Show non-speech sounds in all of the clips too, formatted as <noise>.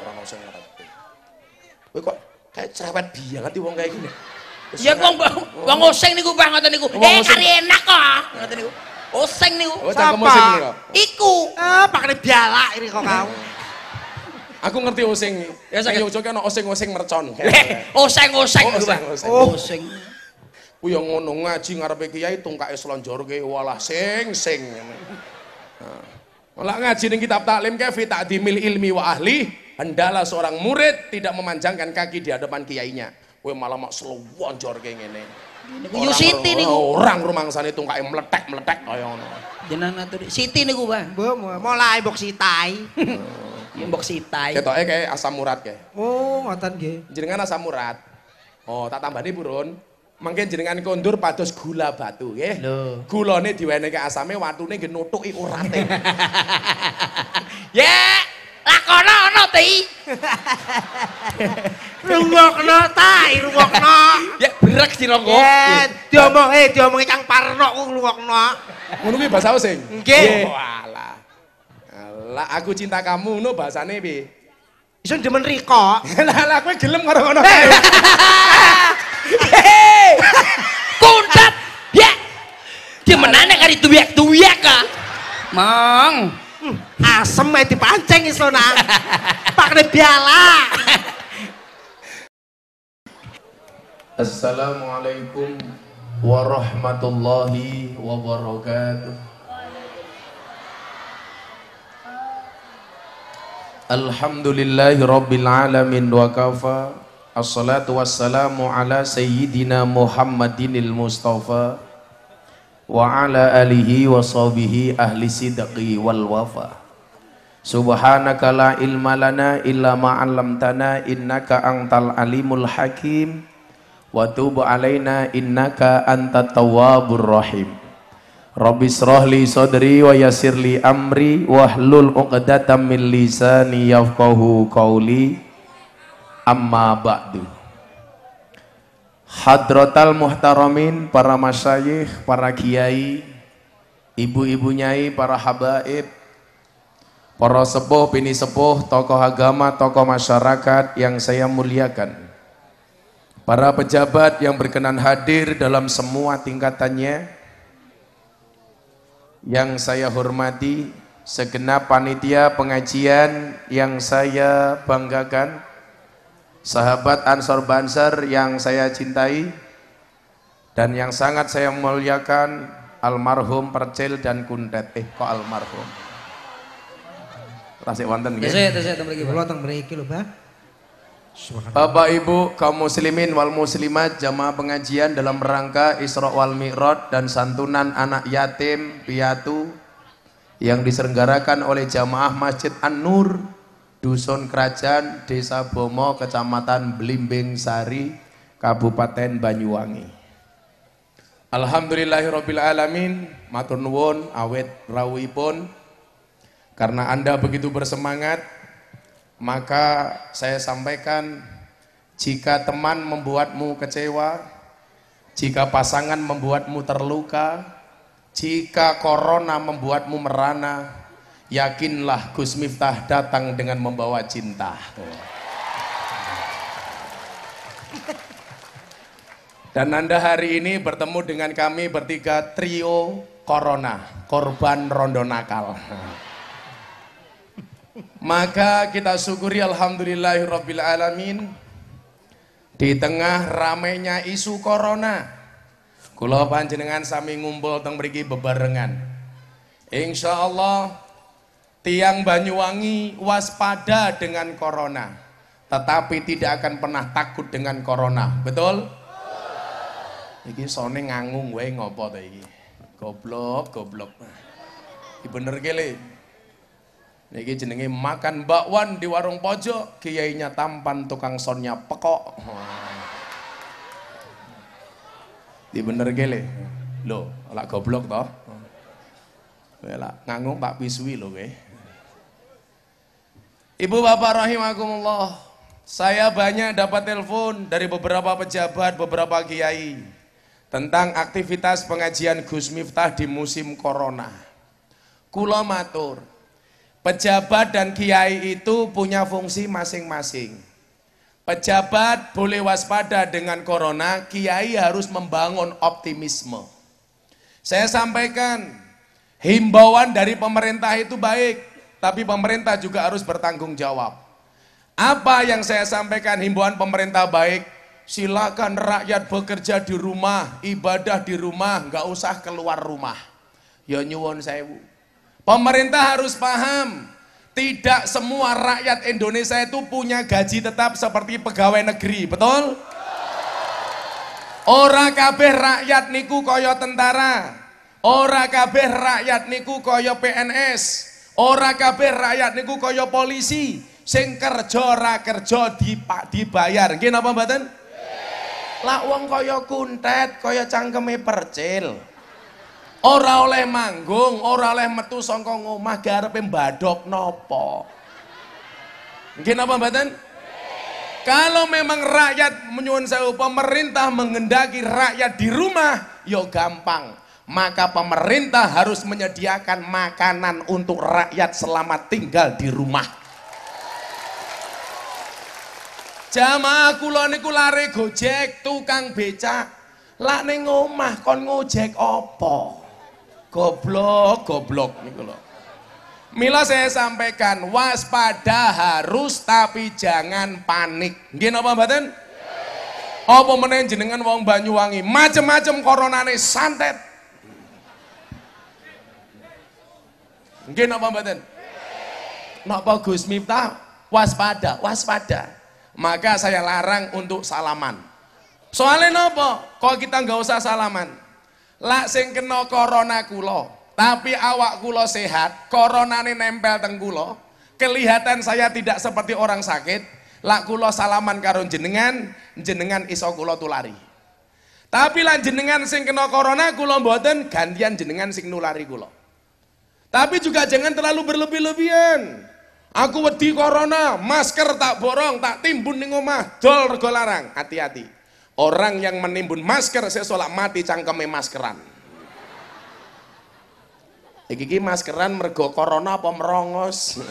Ora ono sing ngerti. Kowe kok kayak cerewet banget iki wong kayak gini. Ya wong wong oseng niku Pak ngoten niku. Eh kari enak kok. Ngoten niku. Oseng niku. Oh, cangkem Siapa? oseng iki kok. Iku. Ah, pakne bialak ini kok kau. <laughs> Aku ngerti oseng. Ya, Ya saya Yogyakarta ono oseng-oseng mercon. <laughs> Eh, oseng-oseng Oh, oseng-oseng. Oseng. Ku yang ngono ngaji ngarepe kiai tungkake slonjorke walah sing sing. Nah. Malah ngaji ning kitab taklim ke fi ta'dimil ilmi wa ahli, hendaklah seorang murid tidak memanjangkan kaki di hadapan kiainya. Kowe malah mak slonjorke ngene. Niku Yusiti niku. Orang rumangsane tungkake meletek-meletek kaya ngono. Jenengan atur. Siti niku Pak. Mbok mulai mbok sitai. <laughs> Ya mbok sitai. Ketoke kayak asam urat kayak. Oh, ngoten nggih. jenengan asam urat. Oh, tak tambani purun. Mungkin jenengan kondur pados gula batu nggih. Gulane diwenehke asame watune nggih nutuki urate. <laughs> Ya, lakono ono ti. <laughs> Rungokno ta, rungokno. Ya brek dironggo. Eh, diomong eh diomongi Kang Parno ku rungokno. Ngono kuwi bahasa osing. Nggih. Walah. Lah aku cinta kamu ngono bahasane piye? Iso demen Riko. <laughs> Lah lah kowe gelem karo ngono. <laughs> Hei, kuntat. Ya. Dimenane kari tuyak-tuyak ka. Mang. Asem ae dipancing iso nang. <laughs> Pakne bialak. Assalamualaikum warahmatullahi wabarakatuh. Alhamdulillahi rabbil alamin wa kafa Assalatu wassalamu ala sayyidina Muhammadinil Mustafa Wa ala alihi wa sahbihi ahli sidqi wal wafa. Subhanaka la ilma lana illa ma 'allamtana innaka antal alimul hakim. Wa tub alaina innaka antat tawwabur rahim. Rabbi israh li sadri wa yassir li amri wahlul 'uqdatam min lisani yafqahu qawli. Amma ba'du Hadratal muhtaramin para masyayikh, para kiai, ibu-ibu nyai, para habaib, para sepuh, bini sepuh, tokoh agama, tokoh masyarakat yang saya muliakan. Para pejabat yang berkenan hadir dalam semua tingkatannya, yang saya hormati, segenap panitia pengajian yang saya banggakan, sahabat Ansor Banser yang saya cintai, dan yang sangat saya muliakan, almarhum Percil dan Kundet. Eh, kok almarhum? Tasik wonten nggih. Tesih, tesih teng mriki. Kula teng mriki lho, Mbah. Bapak Ibu kaum muslimin wal muslimat jamaah pengajian dalam rangka Isra wal Mi'raj dan santunan anak yatim piatu yang diselenggarakan oleh jamaah Masjid An-Nur Dusun Kerajaan Desa Bomo Kecamatan Blimbing Sari Kabupaten Banyuwangi. Alhamdulillahirabbil alamin matur nuwun awet rawuhipun karena Anda begitu bersemangat maka saya sampaikan jika teman membuatmu kecewa, jika pasangan membuatmu terluka, jika corona membuatmu merana, yakinlah Gus Miftah datang dengan membawa cinta. Dan Anda hari ini bertemu dengan kami bertiga trio corona, korban rondo nakal. Maka kita syukuri alamin di tengah ramainya isu corona. Kula panjenengan sami ngumpul teng mriki bebarengan. Insya Allah tiang Banyuwangi waspada dengan corona, tetapi tidak akan pernah takut dengan corona. Betul? Iki sone ngangung wae ngopo ta iki? Goblok, goblok. Iki bener kele. Niki jenenge makan bakwan di warung pojok, kiainya tampan, tukang sonnya pekok. Di bener gele. Loh, lak goblok toh. Kowe lak ngangung Pak Pisui lho kowe. Ibu bapak rahimakumullah. Saya banyak dapat telepon dari beberapa pejabat, beberapa kiai tentang aktivitas pengajian Gus Miftah di musim corona. Kula matur, Pejabat dan kiai itu punya fungsi masing-masing. Pejabat boleh waspada dengan corona, kiai harus membangun optimisme. Saya sampaikan, himbauan dari pemerintah itu baik, tapi pemerintah juga harus bertanggung jawab. Apa yang saya sampaikan himbauan pemerintah baik, silakan rakyat bekerja di rumah, ibadah di rumah, nggak usah keluar rumah. Ya nyuwun sewu. Pemerintah harus paham, tidak semua rakyat Indonesia itu punya gaji tetap seperti pegawai negeri, betul? Ora kabeh rakyat niku kaya tentara. Ora kabeh rakyat niku kaya PNS. Ora kabeh rakyat niku kaya polisi. Sing kerja ora kerja dibayar. Nggih napa mboten? Lah wong kaya kuntet, kaya cangkeme percil. Ora oleh manggung, ora oleh metu saka ngomah garepe mbadok napa. Nggih napa mboten? Kalau memang rakyat menyuwun sewu pemerintah mengendaki rakyat di rumah, yo gampang. Maka pemerintah harus menyediakan makanan untuk rakyat selama tinggal di rumah. Jamaah kula niku lare Gojek, tukang becak. Lah ning omah kon ngojek apa? Goblok, goblok niku lho. Mila saya sampaikan, waspada harus tapi jangan panik. Nggih napa mboten? Apa meneh jenengan wong Banyuwangi, macem-macem koronane santet. Nggih napa mboten? Napa Gus Miftah waspada, waspada. Maka saya larang untuk salaman. Soalnya napa? Kok kita nggak usah salaman? Lak sing kena corona kula, tapi awak kula sehat, koronane nempel teng kula, kelihatan saya tidak seperti orang sakit, lak kula salaman karo jenengan, jenengan iso kula tulari. Tapi lah jenengan sing kena corona kula mboten gantian jenengan sing nulari kula. Tapi juga jangan terlalu berlebih-lebihan. Aku wedi corona, masker tak borong, tak timbun ning omah, dol rego larang. Hati-hati. Orang yang menimbun masker sesolak mati cangkeme maskeran. Iki iki maskeran mergo corona apa merongos?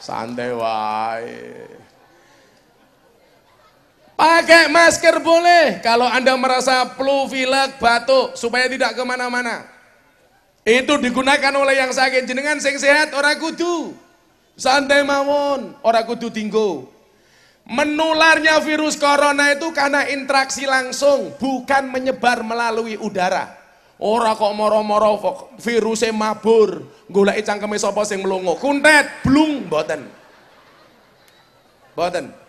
Santai wae. Pakai masker boleh kalau Anda merasa flu, pilek, batuk supaya tidak ke mana-mana. Itu digunakan oleh yang sakit jenengan sing sehat ora kudu. Santai mawon, ora kudu tinggo. Menularnya virus corona itu karena interaksi langsung, bukan menyebar melalui udara. Ora kok moro-moro virusnya mabur, golek cangkeme sapa sing melongo. Kuntet, blung mboten. Mboten.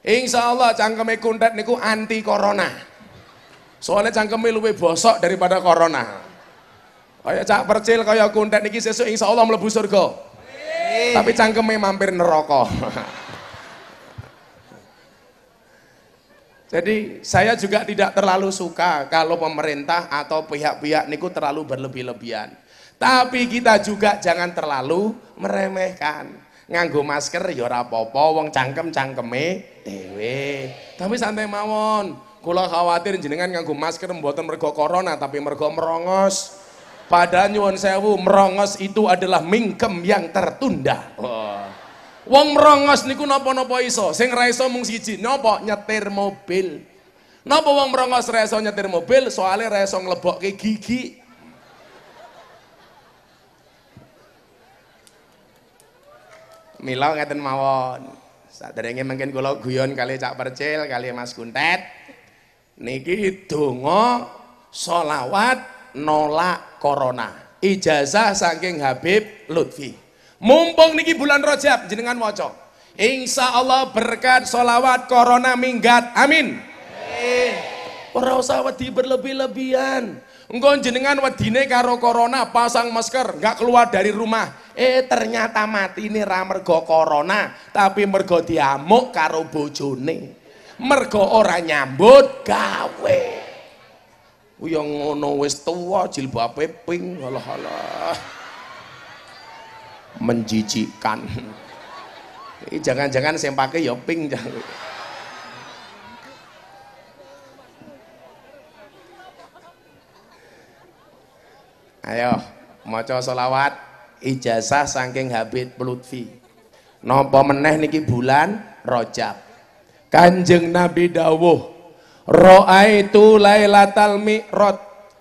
Insya Allah cangkeme kuntet niku anti corona. Soalnya cangkeme luwih bosok daripada corona. Kayak cak percil kayak kuntet niki sesuk insya Allah mlebu surga. Tapi cangkeme mampir neraka. Jadi saya juga tidak terlalu suka kalau pemerintah atau pihak-pihak niku terlalu berlebih-lebihan. Tapi kita juga jangan terlalu meremehkan. Nganggo masker ya ora apa-apa, wong cangkem-cangkeme dhewe. Tapi santai mawon. Kula khawatir jenengan nganggo masker mboten mergo corona tapi mergo merongos. Padahal nyuwun sewu, merongos itu adalah mingkem yang tertunda. Oh. Wong merongos niku napa-napa iso, sing ra iso mung siji, napa nyetir mobil. Napa wong merongos ra iso nyetir mobil? Soale ra iso nglebokke gigi. Mila ngeten mawon. Saderenge mungkin kula guyon kali Cak Percil kali Mas Kuntet. Niki donga solawat nolak corona. Ijazah saking Habib Lutfi. Mumpung niki bulan Rajab jenengan waca. Insya Allah berkat solawat corona minggat. Amin. Ora usah wedi berlebih-lebihan. Engko jenengan wedine karo corona pasang masker, nggak keluar dari rumah. Eh ternyata mati ini ra mergo corona, tapi mergo diamuk karo bojone. Mergo ora nyambut gawe. Yang ngono wis tuwa jilbabe pink, alah alah. Menjijikkan. Jangan-jangan saya pakai ya pink jangan. Ayo, maca selawat ijazah saking Habib Lutfi. Napa meneh niki bulan Rajab. Kanjeng Nabi dawuh, "Ra'aitu Lailatal Mi'raj."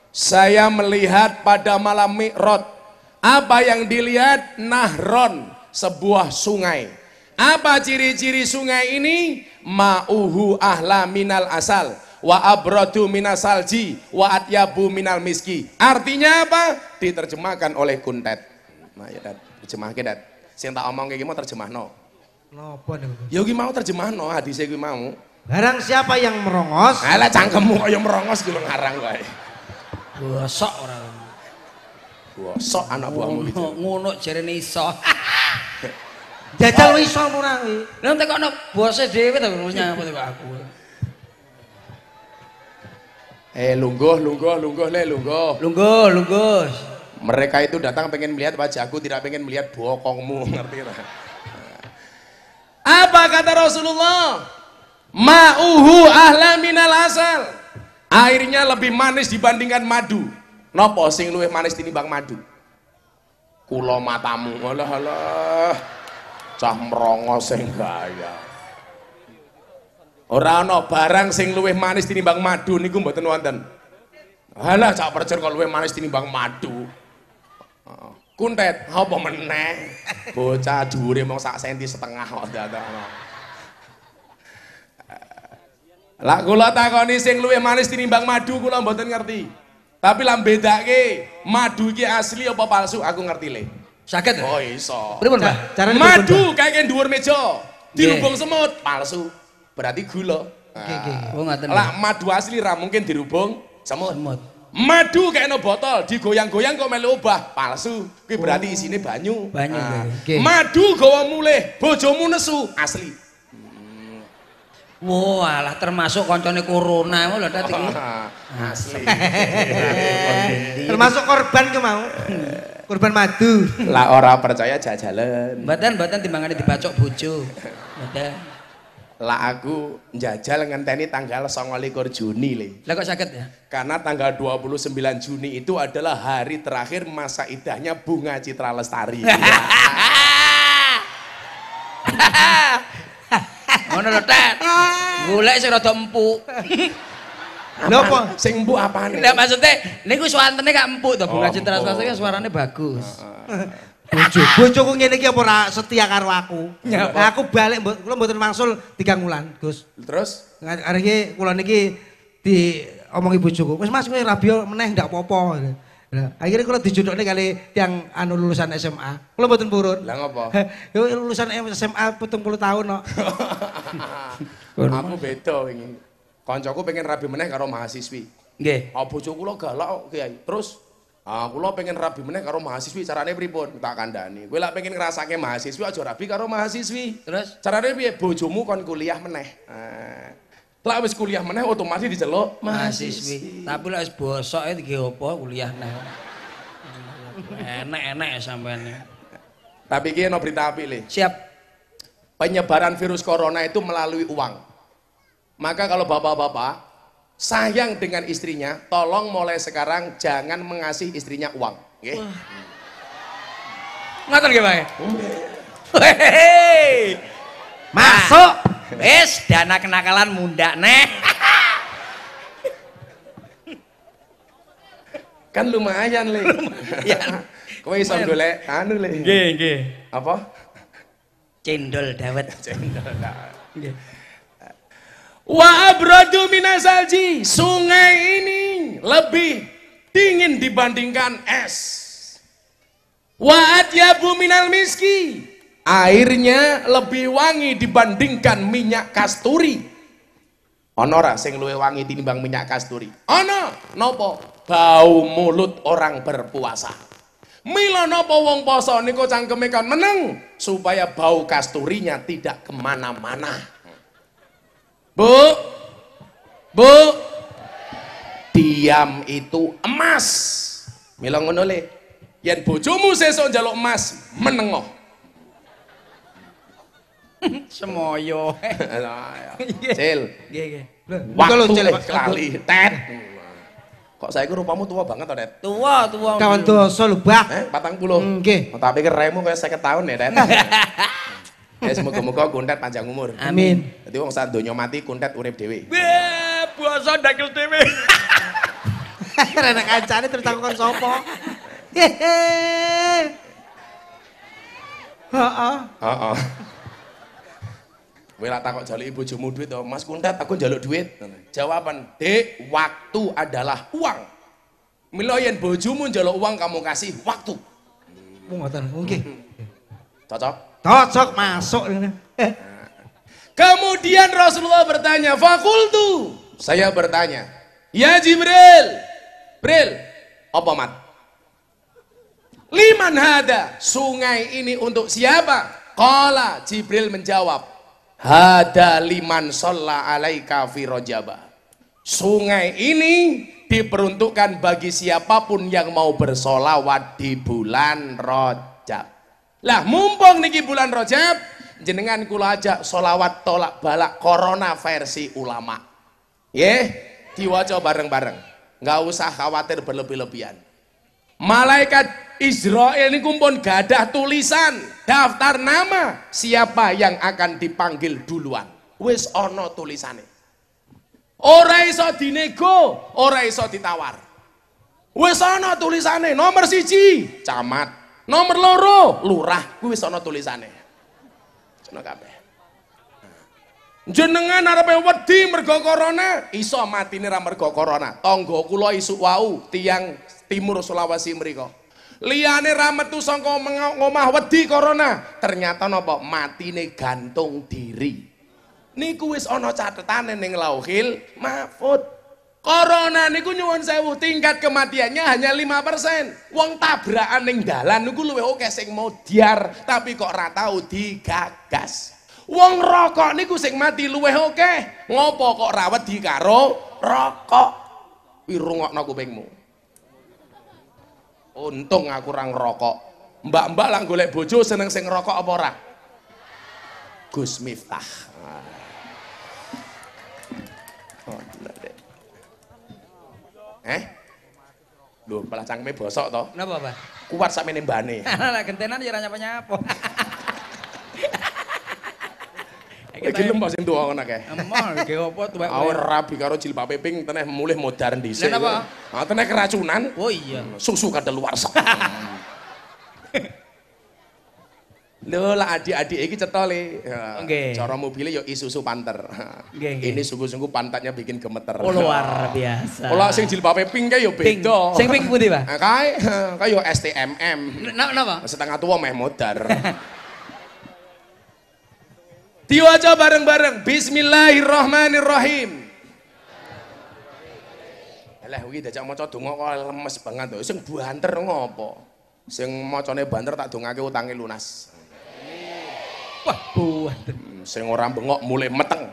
Saya melihat pada malam Mi'raj. Apa yang dilihat? Nahron, sebuah sungai. Apa ciri-ciri sungai ini? Ma'uhu ahla minal asal wa abradu minas salji wa atyabu minal miski. Artinya apa? Diterjemahkan oleh Kuntet. Nah, ya dat, terjemahke dat. Sing tak omong iki mau terjemahno. Napa niku? Ya iki mau terjemahno hadis iki mau. Barang siapa yang merongos, Alah cangkemmu kaya merongos ki lho ngarang kae. Bosok ora. Gosok anak buahmu iki. Ngono jarene iso. <laughs> jajal wis iso ora kuwi. Lah entek kono bose dhewe to wis nyapa kok aku. Eh lungguh, lungguh, lungguh le, lungguh. Lungguh, lungguh. Mereka itu datang pengen melihat wajahku, tidak pengen melihat bokongmu, <laughs> ngerti tak? Apa kata Rasulullah? Ma'uhu ahla minal asal. Airnya lebih manis dibandingkan madu. Nopo sing luwih manis tinimbang madu? Kulo matamu. Alah alah. Cah merongo sing gaya. Ora ana barang sing luwih manis tinimbang madu niku mboten wonten. Halah cak percaya kalau luwih manis tinimbang madu. Heeh. Kuntet, apa meneh? Bocah dhuwure mung sak senti setengah kok dadakno. Lah kula takoni sing luwih manis tinimbang madu kula mboten ngerti. Tapi lah bedake madu iki asli apa palsu aku ngerti le. Saged. Oh iso. Pripun, Pak? Carane Madu kayak dhuwur meja. Nggih. Dirubung semut palsu. Berarti gula. Oke, oke. Oh ngaten. Lah madu asli ra mungkin dirubung semut. Semut. Madu kayak no botol, digoyang-goyang kok melu obah, palsu. Kuwi berarti isine banyu. Banyu, Ah. oke. Madu gawa mulih, bojomu nesu, asli. Wah, alah termasuk koncone corona lho iki. <laughs> asli. <laughs> Termasuk korban ke mau. Korban madu. Lah ora percaya jajalan. Mboten mboten timbangane dibacok bojo. Mboten. Lah aku njajal ngenteni tanggal 29 Juni le. Lah kok saged ya? Karena tanggal 29 Juni itu adalah hari terakhir masa idahnya Bunga Citra Lestari. <laughs> Ngono lho tat. Golek sing rada empuk. Lho apa? Sing mbok apane? Lah maksudnya niku suantene gak empuk to Bunga Oh, Citra empuk. Lestari kan suarane bagus. Bojo, bojoku ngene iki apa ora setia karo aku. Nah, aku balik mbok kula mboten wangsul 3 wulan, Gus. Terus Hari iki kula niki diomongi bojoku. Wis Mas kowe rabio meneh ndak apa-apa. Lah, akhirnya kula dijodokne kali tiang anu lulusan SMA. Kula mboten purun. lah ngopo? <laughs> Yo lulusan SMA 70 tahun kok. aku beda wingi. Koncoku pengen rabi meneh karo mahasiswi. Nggih. Ah bojo kula galak kok, Kiai. Terus ah kula pengen rabi meneh karo mahasiswi, carane pripun? Tak kandhani. Kowe lak pengen ngrasake mahasiswi aja rabi karo mahasiswi. Terus Carane piye? Bojomu kon kuliah meneh. Ah. Lah wis kuliah meneh otomatis diceluk mahasiswi. Tapi lek wis bosok e iki apa kuliah neh. Enek-enek sampean. Tapi iki ana berita apik le. Siap. Penyebaran virus corona itu melalui uang. Maka kalau bapak-bapak sayang dengan istrinya, tolong mulai sekarang jangan mengasih istrinya uang. Nggih. Ngoten nggih, Pak? Hehehe. Masuk. Wis dana kenakalan mundak neh. <laughs> Kan lumayan le. Lumayan. <laughs> Kowe iso golek anu le. nggih. Apa? Cendol dawet. <laughs> Nggih. Wa abradu minasalji. Sungai ini lebih dingin dibandingkan es. Wa atyabu minal miski. Airnya lebih wangi dibandingkan minyak kasturi. Ono ora sing luwih wangi tinimbang minyak kasturi? Ono. Nopo? Bau mulut orang berpuasa. Mila nopo wong poso niku cangkeme kan meneng supaya bau kasturinya tidak ke mana-mana. Bu, bu, diam itu emas. Mila ngono le. Yen bojomu sesuk njaluk emas, menengoh. <laughs> Semoyo. Ya. Cil, Nggih, nggih. Waktu kali, tet. <laughs> Kok saya rupamu tua banget toh, Det? Tua, tua. Kawan dosa lho, Bah. Eh, patang puluh. Nggih. Oh, tak pikir remu kayak saya tahun ya, Det. <laughs> Ya semoga-moga kuntet panjang umur. Amin. Jadi wong sak donya mati kuntet urip dhewe. Weh, basa dakel dhewe. <laughs> Rene kancane terus aku kon sapa? Hehe. Heeh. Heeh. Kowe lak takok jaluk ibu bojomu duit to, Mas Kuntet aku njaluk duit. Jawaban, "Dek, waktu adalah uang." Mila yen bojomu njaluk uang kamu kasih waktu. Mung ngoten, nggih. Cocok? Cocok masuk. Eh, Kemudian Rasulullah bertanya, "Fakultu." Saya bertanya, "Ya Jibril." Bril, apa mat? Liman hada? Sungai ini untuk siapa? Qala Jibril menjawab, "Hada liman sholla alaika fi rojaba." Sungai ini diperuntukkan bagi siapa pun yang mau bersolawat di bulan Rojab. Lah mumpung niki bulan Rojab, jenengan kula ajak solawat tolak balak corona versi ulama. Ye, diwaca bareng-bareng. Nggak usah khawatir berlebih-lebihan. Malaikat Israel ini kumpul gadah tulisan daftar nama siapa yang akan dipanggil duluan. Wis ono tulisane. Ora iso dinego, ora iso ditawar. Wis ana tulisane nomor siji camat, nomor loro lurah, kuwi wis ana tulisane. Sono kabeh. Jenengan arepe wedi mergo corona, iso matine ra mergo corona. Tangga kula isuk wau tiang timur Sulawesi mriko. Liyane ra metu saka ngomah wedi corona, ternyata napa matine gantung diri. Niku wis ana catetane ning Lauhil Mahfud. Corona niku nyuwun sewu tingkat kematiannya hanya 5%. Wong tabrakan ning dalan niku luwih oke sing modiar, tapi kok ora tau digagas. Wong rokok niku sing mati luwih oke. Ngopo kok ora wedi karo rokok? Wi rungokno kupingmu. Untung aku ora ngerokok. Mbak-mbak lah golek bojo seneng sing rokok apa ora? Gus Miftah. Oh, bener deh. Eh? Loh, malah cangkeme bosok toh. Napa, Pak? Kuat sakmene mbane. <laughs> Lah gentenan ya ora nyapa-nyapa. <laughs> Iki gelem sing tuwa ngono kae. Emang ge opo tuwek. Awur rabi karo jilbabe ping teneh mulih modern dhisik. Lah napa? Ah teneh keracunan. Oh iya. Susu kadaluwarsa. <laughs> Lho lah adik-adik iki cetha le. Ya, Nggih. Cara mobilnya ya Isuzu Panther. Nggih, nggih. Ini sungguh-sungguh pantatnya bikin gemeter. Oh luar biasa. Olah sing jilbabe pink ya beda. Sing pink putih, Pak? Nah, kae kae ya STMM. Napa napa? Setengah tua meh modar. <laughs> Diwaca bareng-bareng. Bismillahirrahmanirrahim. Alah iki dajak maca donga kok lemes banget to. Sing banter ngopo? Sing macane banter tak dongake utange lunas. Wah, buah. Hmm, Sing ora bengok mulai meteng.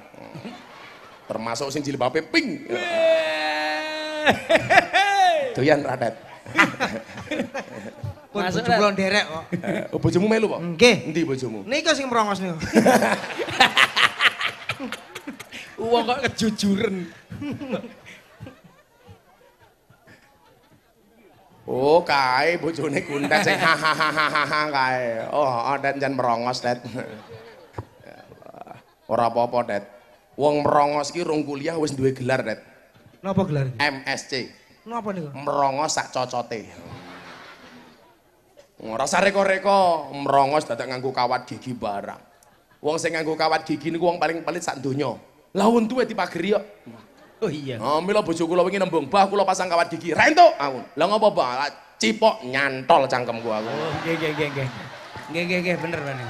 Termasuk sing jilbabe pink. Doyan radet. <laughs> Masuk, kula nderek kok. Oh, bojomu melu kok? Nggih. Endi bojomu? Niku sing merongos niku. Wong kok kejujuran. <laughs> Oh, kae bojone kuntet sing hahaha kae. Oh, oh, Det jan merongos, Det. <laughs> Ya. Ora apa-apa, Det. Wong merongos ki rong kuliah wis duwe gelar, Det. Napa gelar? MSc. Napa niku? Merongos sak cocote. Ora reko-reko, merongos dadak nganggo kawat gigi barang. Wong sing nganggo kawat gigi niku wong paling pelit sak donya. Lah untuke dipageri kok. Oh iya. Oh, mila bojo kula wingi nembung, "Bah, kula pasang kawat gigi." Ra entuk aku. Lah ngopo, Bah? Cipok nyantol cangkemku aku. Oh, nggih nggih nggih nggih. Nggih nggih nggih bener bener.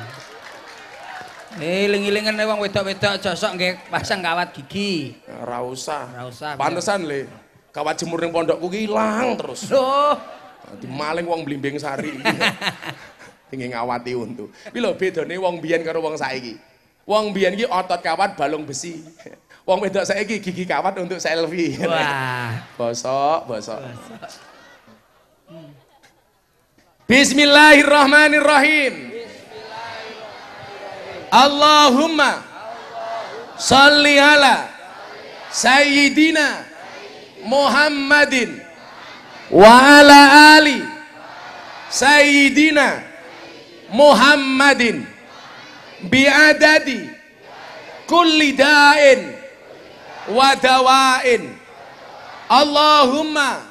Iling-ilingan wong wedok-wedok josok nggih pasang kawat gigi. Ora usah. Ora usah. Pantesan le. Kawat jemur ning pondokku ki ilang terus. Loh, Di maling wong blimbing sari. <laughs> Pengin ngawati untu. Kuwi lho bedane wong biyen karo wong saiki. Wong biyen ki otot kawat balung besi. Wong wedok saiki gigi kawat untuk selfie. wah. <laughs> Bosok, bosok. Bismillahirrahmanirrahim. Allahumma salli ala Sayyidina Muhammadin wa ala ali sayyidina Muhammadin biadadi kulli da'in wa dawa'in Allahumma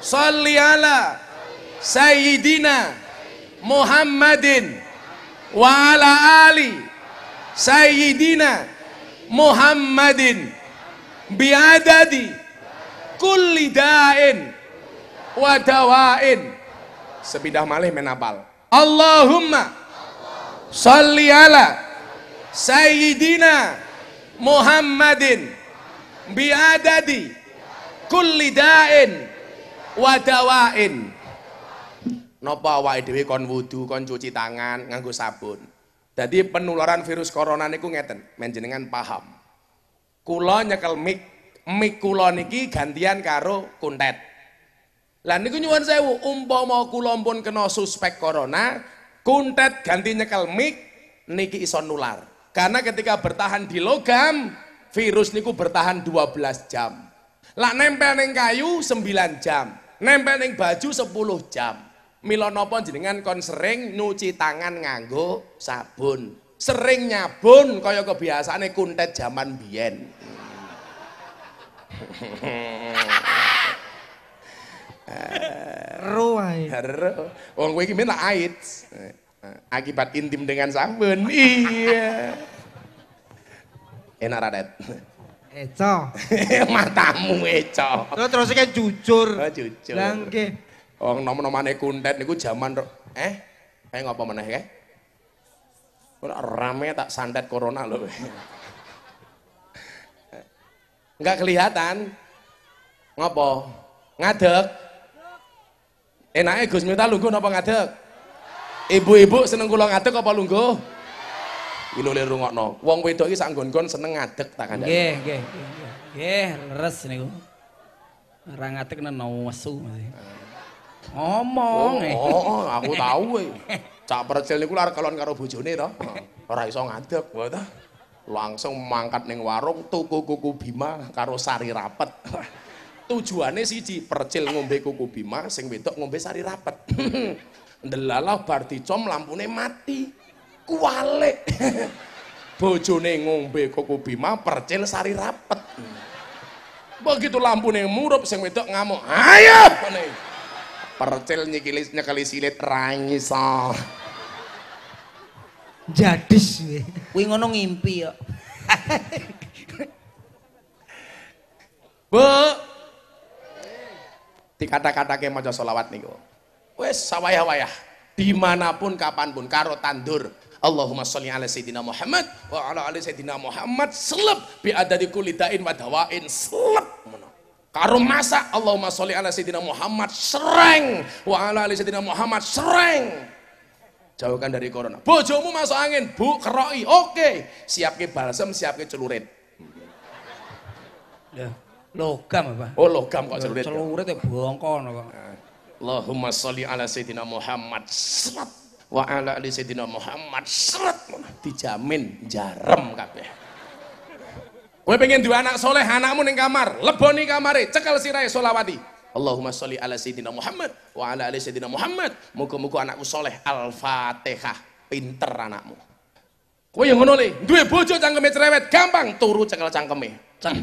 salli ala sayyidina Muhammadin wa ala ali sayyidina Muhammadin biadadi kulli da'in wa sepidah malih menapal Allahumma salli ala sayyidina Muhammadin biadadi. Kulli da'in wa dawa'in. Napa awake dhewe kon wudu kon cuci tangan nganggo sabun? Jadi penularan virus corona niku ngeten menjenengan paham. Kula nyekel mik mik kula niki gantian karo kuntet. Lah niku nyuwun sewu umpama kula pun kena suspek corona kuntet ganti nyekel mik niki iso nular. Karena ketika bertahan di logam virus niku bertahan 12 jam lah nempel ning kayu 9 jam nempel ning baju 10 jam Mila napa jenengan kon sering nyuci tangan nganggo sabun. Sering nyabun kaya kebiasaane kuntet zaman biyen. <laughs> Ro ae. Haro. Wong kowe iki men AIDS. Akibat intim dengan sabun. Iya. Enak radet. Eco. <laughs> Matamu eco. Terus terus kan jujur. Oh, jujur. Lah nggih. Wong nom-nomane kuntet niku zaman ro- eh eh ngapa meneh kae? Ora rame tak santet corona lho. <laughs> Enggak kelihatan. Ngapa? Ngadeg. Enake Gus Miftah lungguh napa ngadeg? Ibu-ibu seneng kula ngadeg apa lungguh? Iki lho rungokno. Wong wedok iki sak nggon-nggon seneng ngadeg tak kandhani. Nggih, nggih, nggih. Leres niku. Ora ngatek nang nesu. Ngomong eh. Oh, aku tahu kowe. <laughs> Cak percil niku lar kelon karo bojone to. Ora iso ngadeg, wae ta. Langsung mangkat ning warung tuku kuku Bima karo sari rapet. <laughs> Tujuane siji, percil ngombe kuku Bima, sing wedok ngombe sari rapet. <laughs> Ndelalah bar dicom lampune mati. Kualik. <laughs> Bojone ngombe kuku Bima, percil sari rapet. Begitu lampune murup sing wedok ngamuk. Ayo! Percil nyekili nyekeli silit ra iso. Jadis we. Kuwi ngono ngimpi ya. Bu. Dikata-katake maca selawat niku. Wes sawayah-wayah di mana pun kapan pun karo tandur Allahumma sholli ala sayyidina Muhammad wa ala ali sayyidina Muhammad. Selep bi adadi kulli da'in wa dawain. Selep. Karo masak Allahumma sholli ala sayyidina Muhammad sereng. Wa ala ali sayyidina Muhammad sereng. Jauhkan dari corona. Bojomu masuk angin. Bu keroi oke. Siapke balsem siapke celurit. Logam apa? oh logam kok celurit Celurit ya bongkon kok. Allahumma sholli ala sayyidina Muhammad. Seret wa ala ali sayyidina Muhammad seret dijamin jarem kabeh. Kowe pengen duwe anak soleh anakmu ning kamar. Leboni kamare cekel sirahe solawati Allahumma sholli ala sayyidina Muhammad wa ala ali sayyidina Muhammad. Muga-muga anakku soleh. Al-fatihah pinter anakmu. Kowe yang ngono le duwe bojo cangkeme cerewet gampang turu cekel cangkeme Cang.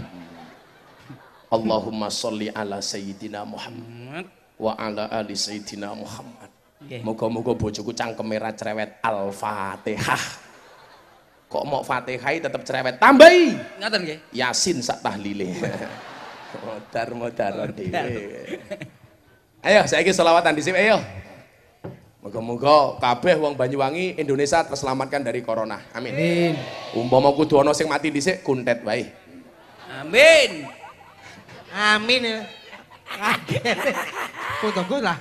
Allahumma sholli ala sayyidina Muhammad wa ala ali sayyidina Muhammad. Nggih. Moga-moga bojoku cangkeme ra cerewet Al-Fatihah. Kok mau Fatihah tetep cerewet tambahi Ngaten nggih. Yasin sak tahlile. <laughs> Modar modar dhewe. Ayo saiki selawatan dhisik ayo. Moga-moga kabeh wong Banyuwangi Indonesia terselamatkan dari corona. Amin. Amin. Umpama kudu ana sing mati dhisik kuntet wae. Amin. Amin <laughs> Fotoku lah.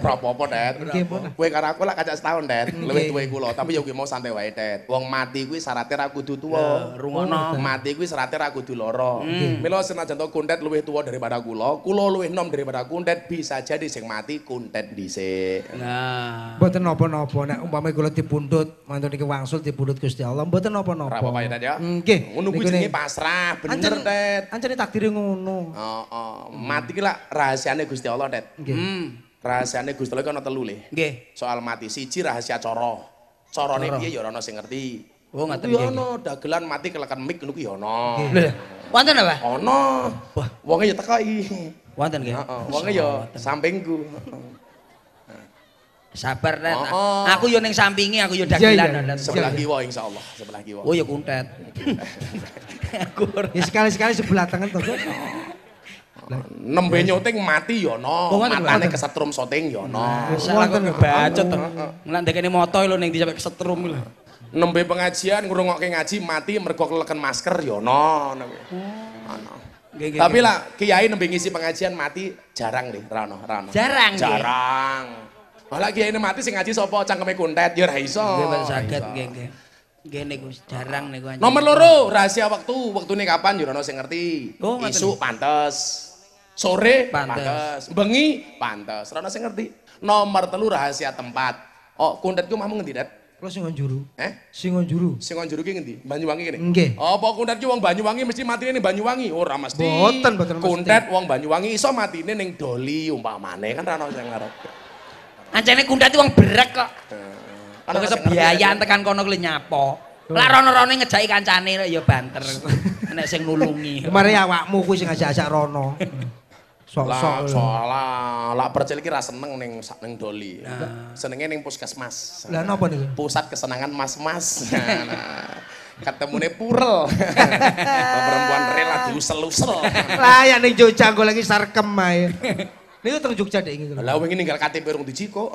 Ora apa-apa, Det. Kowe karo aku lak kacak setahun, Det. Luwih tuwa kula, tapi ya kuwi mau santai wae, Det. Wong mati kuwi syaratnya ra kudu tuwa. rungono. Mati kuwi syaratnya ra kudu lara. Mila senajan to kuntet luwih tuwa daripada kula, kula luwih nom daripada kuntet, bisa jadi sing mati kuntet dhisik. Nah. Mboten napa-napa nek umpame kula dipundhut, mantun iki wangsul dipundhut Gusti Allah, mboten napa-napa. Ora apa-apa ya, Det ya. Nggih. Ngono kuwi jenenge nih. pasrah, bener, Det. Ancene takdire ngono. Oh, oh. mati ki lak rahasiane Gusti Allah, Det. Nggih. Hmm. Rahasiane Gusti Allah ki ana telu le. Nggih. Soal mati siji rahasia cara. Carane Cara. piye ya ora ana sing ngerti. Oh, ngaten Kuwi nggih. ana dagelan mati kelekan mik ngono kuwi ya ana. Lho, wonten apa? Ana. Wah, wonge ya teko iki. Wonten nggih. Heeh, wonge ya sampingku. Sabar, Tet. Oh, oh. Aku yo ning sampingi, aku yo Iya, dagelan. iya. Tet. Sebelah kiwa insyaallah, sebelah kiwa. Oh ya kuntet. <laughs> <laughs> Aku. Ya sekali-sekali sebelah tangan to. <laughs> Nembe nyoting mati ya ana. Oh, Matane kesetrum syuting ya ana. Salah kok Wonten. bacot to. Ngelak ndekene moto lho ning di sampe kesetrum lho. Nembe pengajian ngrungokke ngaji mati mergo keleken masker ya ana. Ana. Nggih, nggih, Tapi lah kiai nembe ngisi pengajian mati jarang deh, ra ono, ra ono. Jarang. Jarang. Malah kiai mati sing ngaji sapa cangkeme kuntet ya ora iso. Nggih, Ra saged nggih, nggih. Nggih niku jarang niku anjing. Nomor loro, rahasia waktu. Waktune kapan ya ora ono sing ngerti. Oh, ngoten. Isuk pantes. Sore Pantes. pantes. Bengi pantes. Ora ono sing ngerti. Nomor telu rahasia tempat. Oh, kuntet ku mau ngendi, Det? Kula sing njuru. Eh? Sing njuru. Sing njuru ki ngendi? Banyuwangi kene. Nggih. Apa kuntet ki wong Banyuwangi mesti matine ning Banyuwangi? Ora mesti. Boten, boten mesti. Kuntet wong Banyuwangi iso matine ning Doli umpamane kan ora ono sing ngarep. Ancene kundet wong berek kok. Kan Kok ono kebiayaan tekan kono kuwi nyapo. Lah rono-rone ngejaki kancane ya banter. <laughs> Nek sing nulungi. Kemarin awakmu kuwi sing ngajak-ajak rono. <laughs> Lah Sok-sok. salah, lah percil iki ra seneng ning sak ning Doli. Senenge ning puskesmas. Lah napa niku? Pusat kesenangan mas-mas. Nah, ketemune purel. <laughs> Perempuan rela diusel-usel. Lah ya ning Jogja golek sarkem ae. Niku teng Jogja dek iki. Lah wingi ninggal KTP rung dijiko.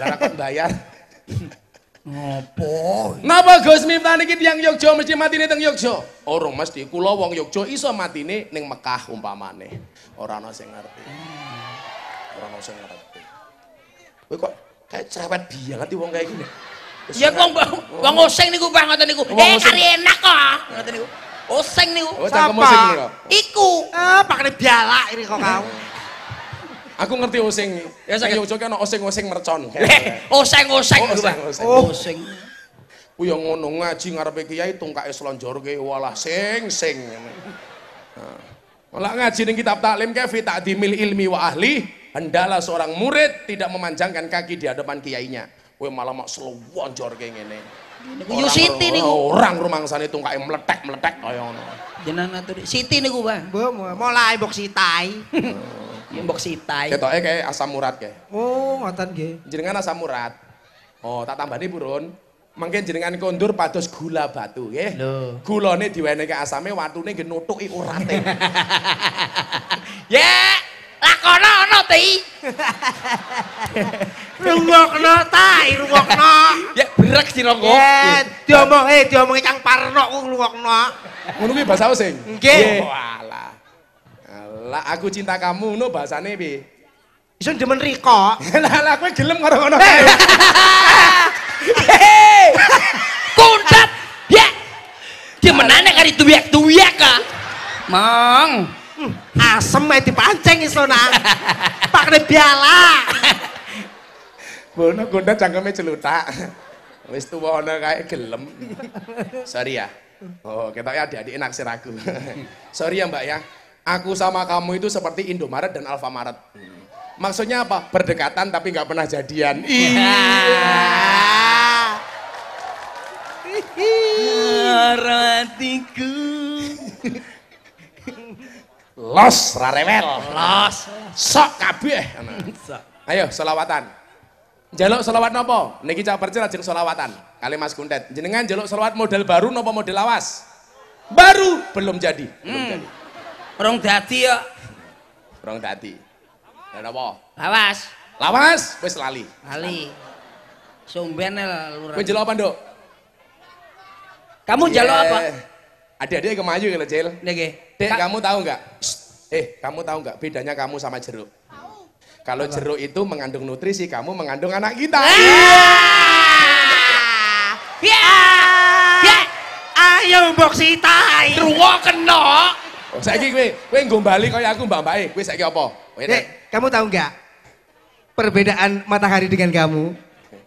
Lah ra kon bayar. Ngopo? Napa Gus Miftah niki tiyang Yogya mesti matine teng Yogya? Ora mesti. Kula wong Yogya iso matine ning Mekah umpamane. Ora ana sing ngerti. Ora ana sing ngerti. Kowe kok kayak cerewet banget iki wong kayak gini. Ya wong wong oseng niku Pak ngoten niku. Eh kari enak kok. Ngoten niku. Oseng niku. Oh, iki kok. Iku. Ah, pakne bialak ini kok kau. Aku ngerti oseng. Ya, Ya sak Yogya ki ana oseng-oseng mercon. <laughs> Eh, oseng-oseng Oh, niku Pak. oseng-oseng. Oseng. Ku yang ngono ngaji ngarepe kiai tungkake slonjorke walah sing sing. Nah. Malah ngaji ning kitab taklim kae fi ta'dimil ilmi wa ahli, hendaklah seorang murid tidak memanjangkan kaki di hadapan kiainya. Kowe malah mak slonjorke ngene. Yu Siti niku. Orang rumangsane tungkake meletek-meletek kaya ngono. Jenengan atur. Siti niku Pak. Mbok mulai mbok sitai. <laughs> Ya mbok sitai. Ketoke kayak asam urat kae. Oh, ngoten nggih. Jenengan asam urat. Oh, tak tambani purun. Mangke jenengan kondur pados gula batu nggih. Lho. Gulane diwenehke asame watune nggih nutuki urate. <laughs> Ya, lakono ono ti. <laughs> Rungokno ta, rungokno. <laughs> Ya dirongko. Eh, diomong eh diomongi Kang Parno ku rungokno. Ngono kuwi bahasa osing. Nggih. Walah. Lah aku cinta kamu ngono bahasane piye? Iso demen Riko. <laughs> Lah lah kowe gelem karo ngono kae. <laughs> Kuntat. Ya. Dia menane kari tuyak-tuyak ka. Mang. Asem ae dipancing iso nak. Pakne bialak. <laughs> Bono gonda cangkeme celutak. Wis tuwa ana kae gelem. Sorry ya. Oh, ketok ya adik-adik naksir aku. Sorry ya Mbak ya. Aku sama kamu itu seperti Indomaret dan Alfamaret. Hmm. Maksudnya apa? Berdekatan tapi nggak pernah jadian. <laughs> Iya. Aratiku. Los rarewel. Los. Sok kabeh. Ayo selawatan. Jaluk selawat nopo? Niki cak percil lajeng selawatan. Kali Mas Kuntet. Jenengan jaluk selawat model baru nopo model lawas? Baru belum jadi. Belum jadi. Orang dadi ya. Kurang dadi. Dan apa? Awas. Lawas wis lali. Ali. Sumben lah lurah. Kowe jaluk apa, Nduk? Kamu jaluk apa? Eh, Adik-adik kemayu ya, Cil. Nggih. Dek, Ka- kamu tahu nggak? Shh, Eh, kamu tahu nggak bedanya kamu sama jeruk? Kalau jeruk itu mengandung nutrisi, kamu mengandung anak kita. Ya. Ya. Ayo mbok sitai. Ruwo kena. Saiki kowe, kowe gombali kaya aku mbak-mbake. Kowe saiki apa? Dek, Nek, kamu tahu nggak perbedaan matahari dengan kamu?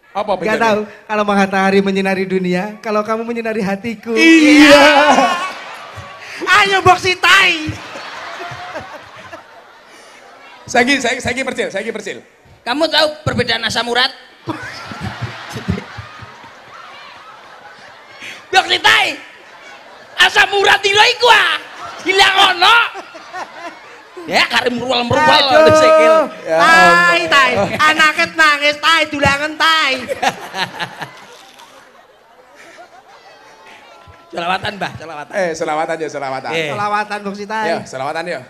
apa Gak bedanya? tahu kalau matahari menyinari dunia, kalau kamu menyinari hatiku. Iya. Ayo mbok sitai. Saiki saiki saiki percil, saiki percil. Kamu tahu perbedaan asam urat? <laughs> Dok litai. Asam urat dino iku ah. Hilang ono. <laughs> Ya karep meruwal-meruwal Aduh, sikil. Ya tai tai, anaknya nangis tai, dulangan tai. <laughs> Selawatan, Mbah, selawatan. Eh, selawatan ya, selawatan. Eh. Selawatan mbok sitai. Ya, selawatan ya.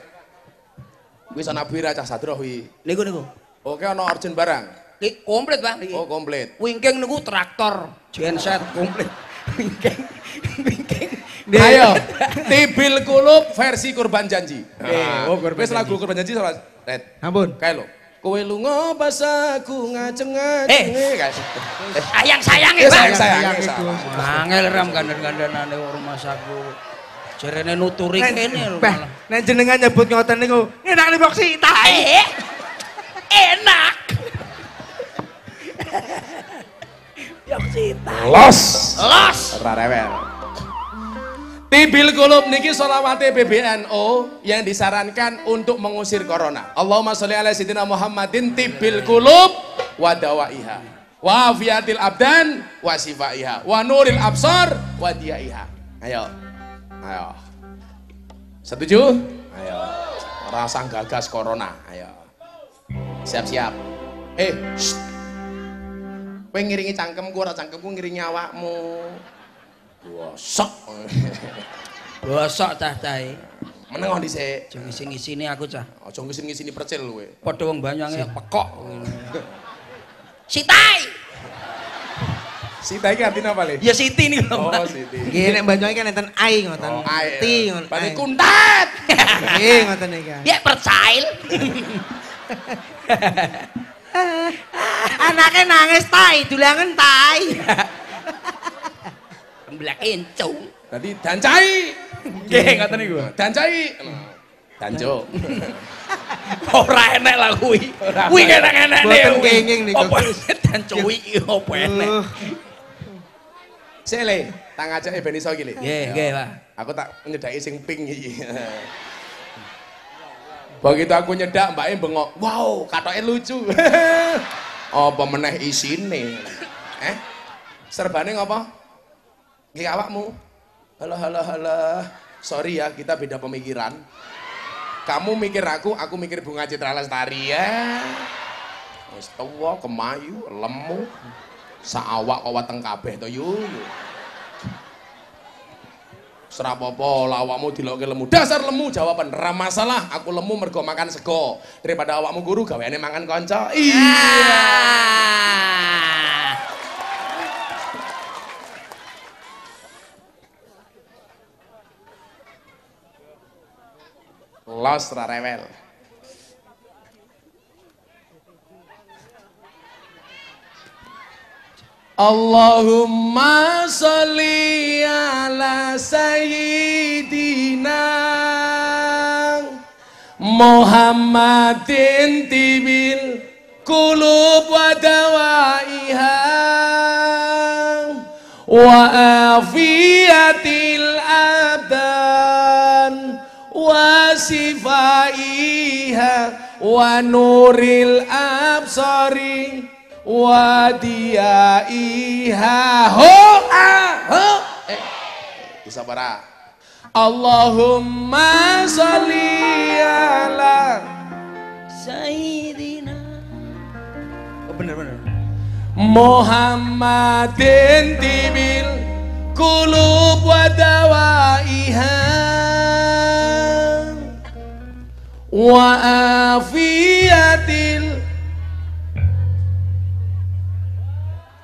Kuwi sana bira cah sadro kuwi. Niku niku. Oke, ono urgent barang. Iki komplit, Bang. Iki. Oh, komplit. Wingking niku traktor, genset komplit. <laughs> Wingking, wingking. Ayo, tibil kulub versi kurban janji. Eh, oh, kurban Wis lagu janji. kurban janji sama Red. Ampun. Kae lho. Kowe lunga pas aku ngajeng-ngajeng. Eh. guys. Sayang sayang Eh, ya, Bang. sayang, sayang, Sayang sayang. itu. Angel ram gandeng-gandenane rumah saku. Jarene nuturi kene lho nen jenengan nyebut ngoten niku, enak nih mbok sitai. Eh, enak. <laughs> Yang sita. Los. Los. Ora rewel. Tibil kulub niki solawate PBNO yang disarankan untuk mengusir corona. Allahumma sholli ala sayyidina Muhammadin tibil kulub wa dawaiha. Wa afiatil abdan wa sifaiha. Wa nuril absar wa diyaiha. Ayo. Ayo. Setuju? Ayo. Rasa gagas corona. Ayo. Siap-siap. Eh. Kowe ngiringi cangkemku ora cangkemku ngiringi awakmu. Bosok. Bosok <laughs> cah cahe. Meneng ndi sik? Aja ngisi-ngisini aku cah. Aja ngisin-ngisini percil kowe. Padha wong Banyuwangi pekok. <laughs> Sitai. Sita iki artinya apa, Le? Ya Siti nih lho. Oh. Siti. Nggih nek Banyuwangi kan enten ai ngoten. Oh. Ti ngoten. Berarti ai. kuntat. Nggih <laughs> ngoten iki. Ya percail. Anaknya nangis tai, dulangan tai. Kemblak encung. Berarti dancai. Nggih, ngoten niku. Dancai. Danjo. <laughs> Ora enek lah kuwi. Kuwi enek-enek Boten kenging niku. Apa dan cuwi iki apa enek. Uh, Sik, Le. Tang ajake ben iso iki, Le. Nggih, nggih, Pak. Aku tak nyedaki sing pink iki. <laughs> Begitu aku nyedak, mbaknya bengok. Wow, katoknya lucu. <laughs> apa meneh isine? Eh? Serbane ngapa? Nggih awakmu. Halo, halo, halo. Sorry ya, kita beda pemikiran. Kamu mikir aku, aku mikir bunga Citra Lestari ya. Wis tuwa, kemayu, lemu. Saawak kok weteng kabeh to yu. Serapopo awakmu dilokke lemu. Dasar lemu jawaban. Ra masalah, aku lemu mergo makan sego. Daripada awakmu guru gaweane mangan kanca. Iya. Los ra rewel. Allahumma sholli ala sayyidina Muhammadin tibil kulub wa dawaiha wa afiyatil abdan diyaiha ho ah ho eh bisa para Allahumma sholli ala Sayyidina. Oh bener bener. Muhammadin tibil kulub wa dawaiha waafiyatil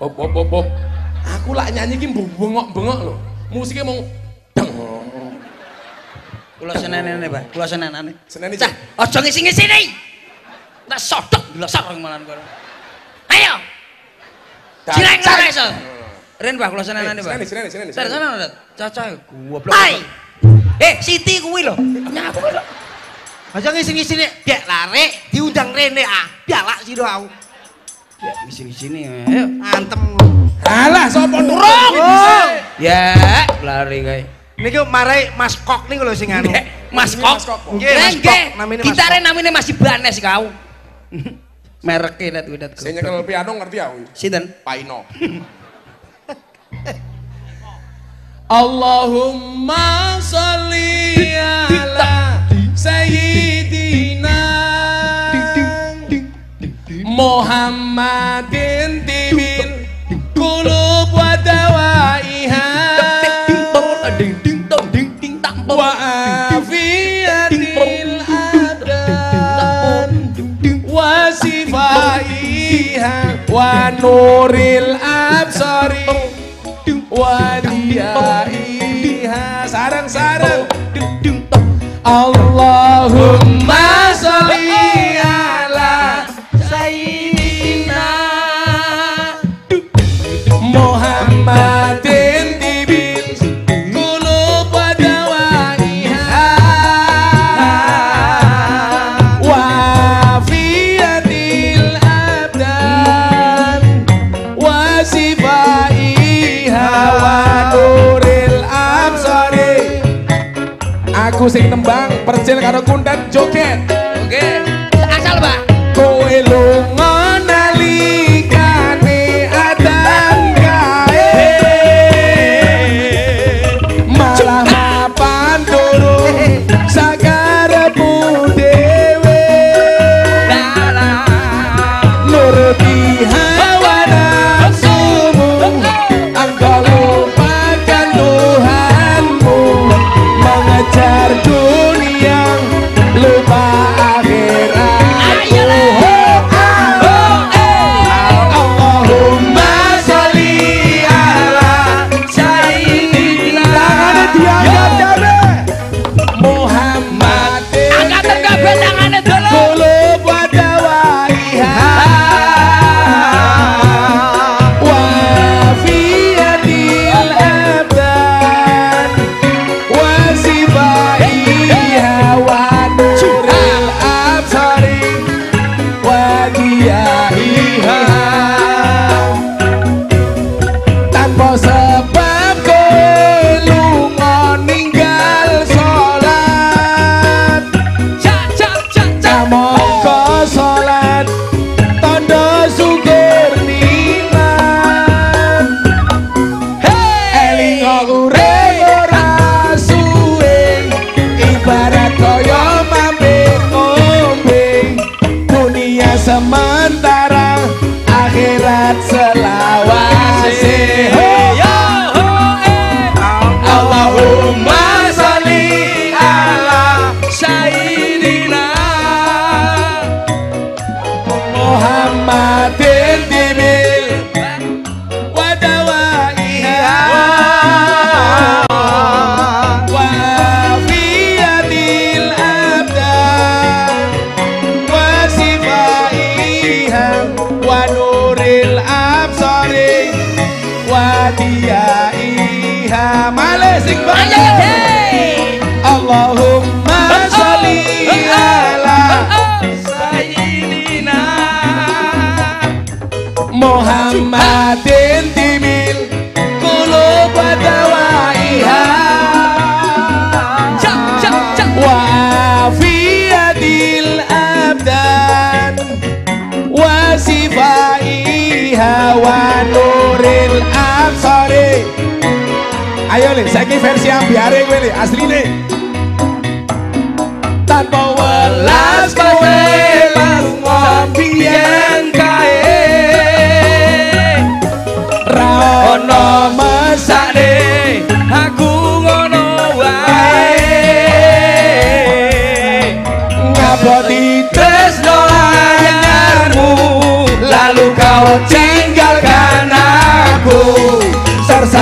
op op op op aku lah nyanyi ki bengok-bengok loh musiknya mau deng. Kula ini Pak. Kula Senen ini cah aja ngisi-ngisi ni tak sodok dilosor malam kono ayo. Jireng ora iso oh. Ren Pak kula senenane eh, Pak. senen. Senen, senen. senene cah cah goblok eh Siti kuwi loh. nyaku loh. Aja ngisi-ngisi nih, biar lari, diundang Rene ah, biarlah sih doang. Ya ngisi-ngisi nih, ya. ayo antem. Alah, sopo turung. Oh. Ya, lari kayak. Niki marai Mas Kok nih kalau sih anu. Mas Kok. Nggih, nggih. ini masih Mas sih kau. Mereke net kuwi net. Sing nyekel piano ngerti aku. Sinten? Paino. <laughs> Allahumma salli ala sayyidina Muhammadin timin kulub wa dawaiha wa afiyatil adan wa sifaiha wa nuril absari wa diyaiha sarang-sarang Allahumma sholli ala sayyidina Aragundan Joki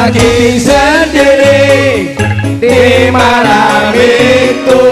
sakiti sendiri di malam itu.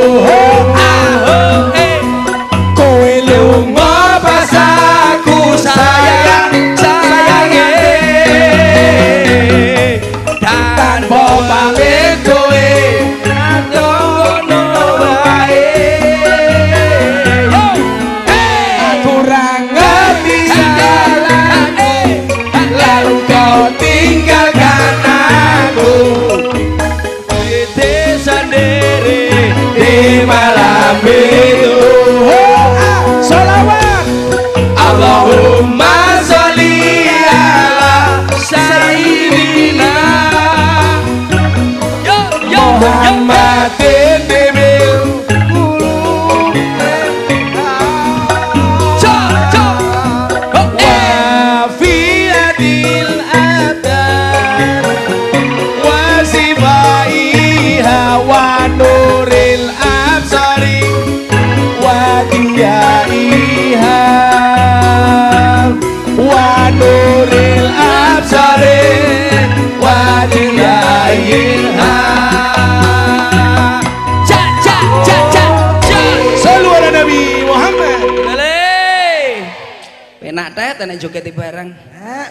Nek joget bareng Eh,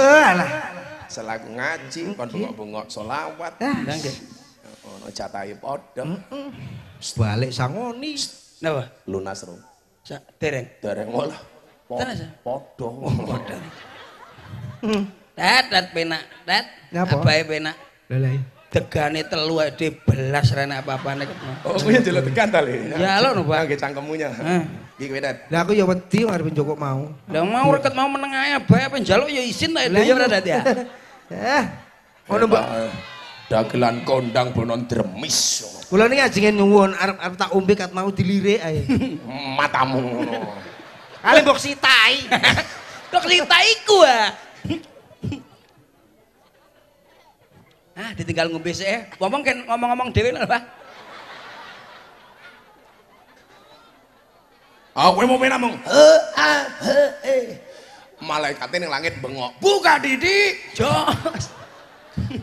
alah. selaku ngaji kon bengok-bengok selawat. Lah nggih. Ono catahe padha. Balik sangoni. Napa? Lunas ro. Sa dereng? Dereng olah Tenan, Sa? padha. Padha. Tet tet penak. Tet Napa? Abahe penak. Lelai. Tegane telu ade belas rene apa-apane ketemu oh kuwi jelek tekan tali Ya lo no Pak nggih cangkemunya Heh. iki kowe dat Lah aku ya wedi ngarep njokok mau. Lah mau reket mau meneng ae bae apa njaluk ya izin ta dhewe ora dadi ya. <laughs> Eh. Ngono Mbak. dagelan kondang bonon dremis Kula niki ajenge nyuwun arep arep tak ombe kat mau dilirik ae. <laughs> matamu ngono Ale mbok sitai. <laughs> Kok cerita iku ah. Ah, ditinggal ngombe sik. eh. Ngomong kan ngomong-ngomong dhewe lho, Pak. Ah, kowe mau pengen mong. He ah he eh. Malaikate ning langit bengok. Buka Didi. Jos.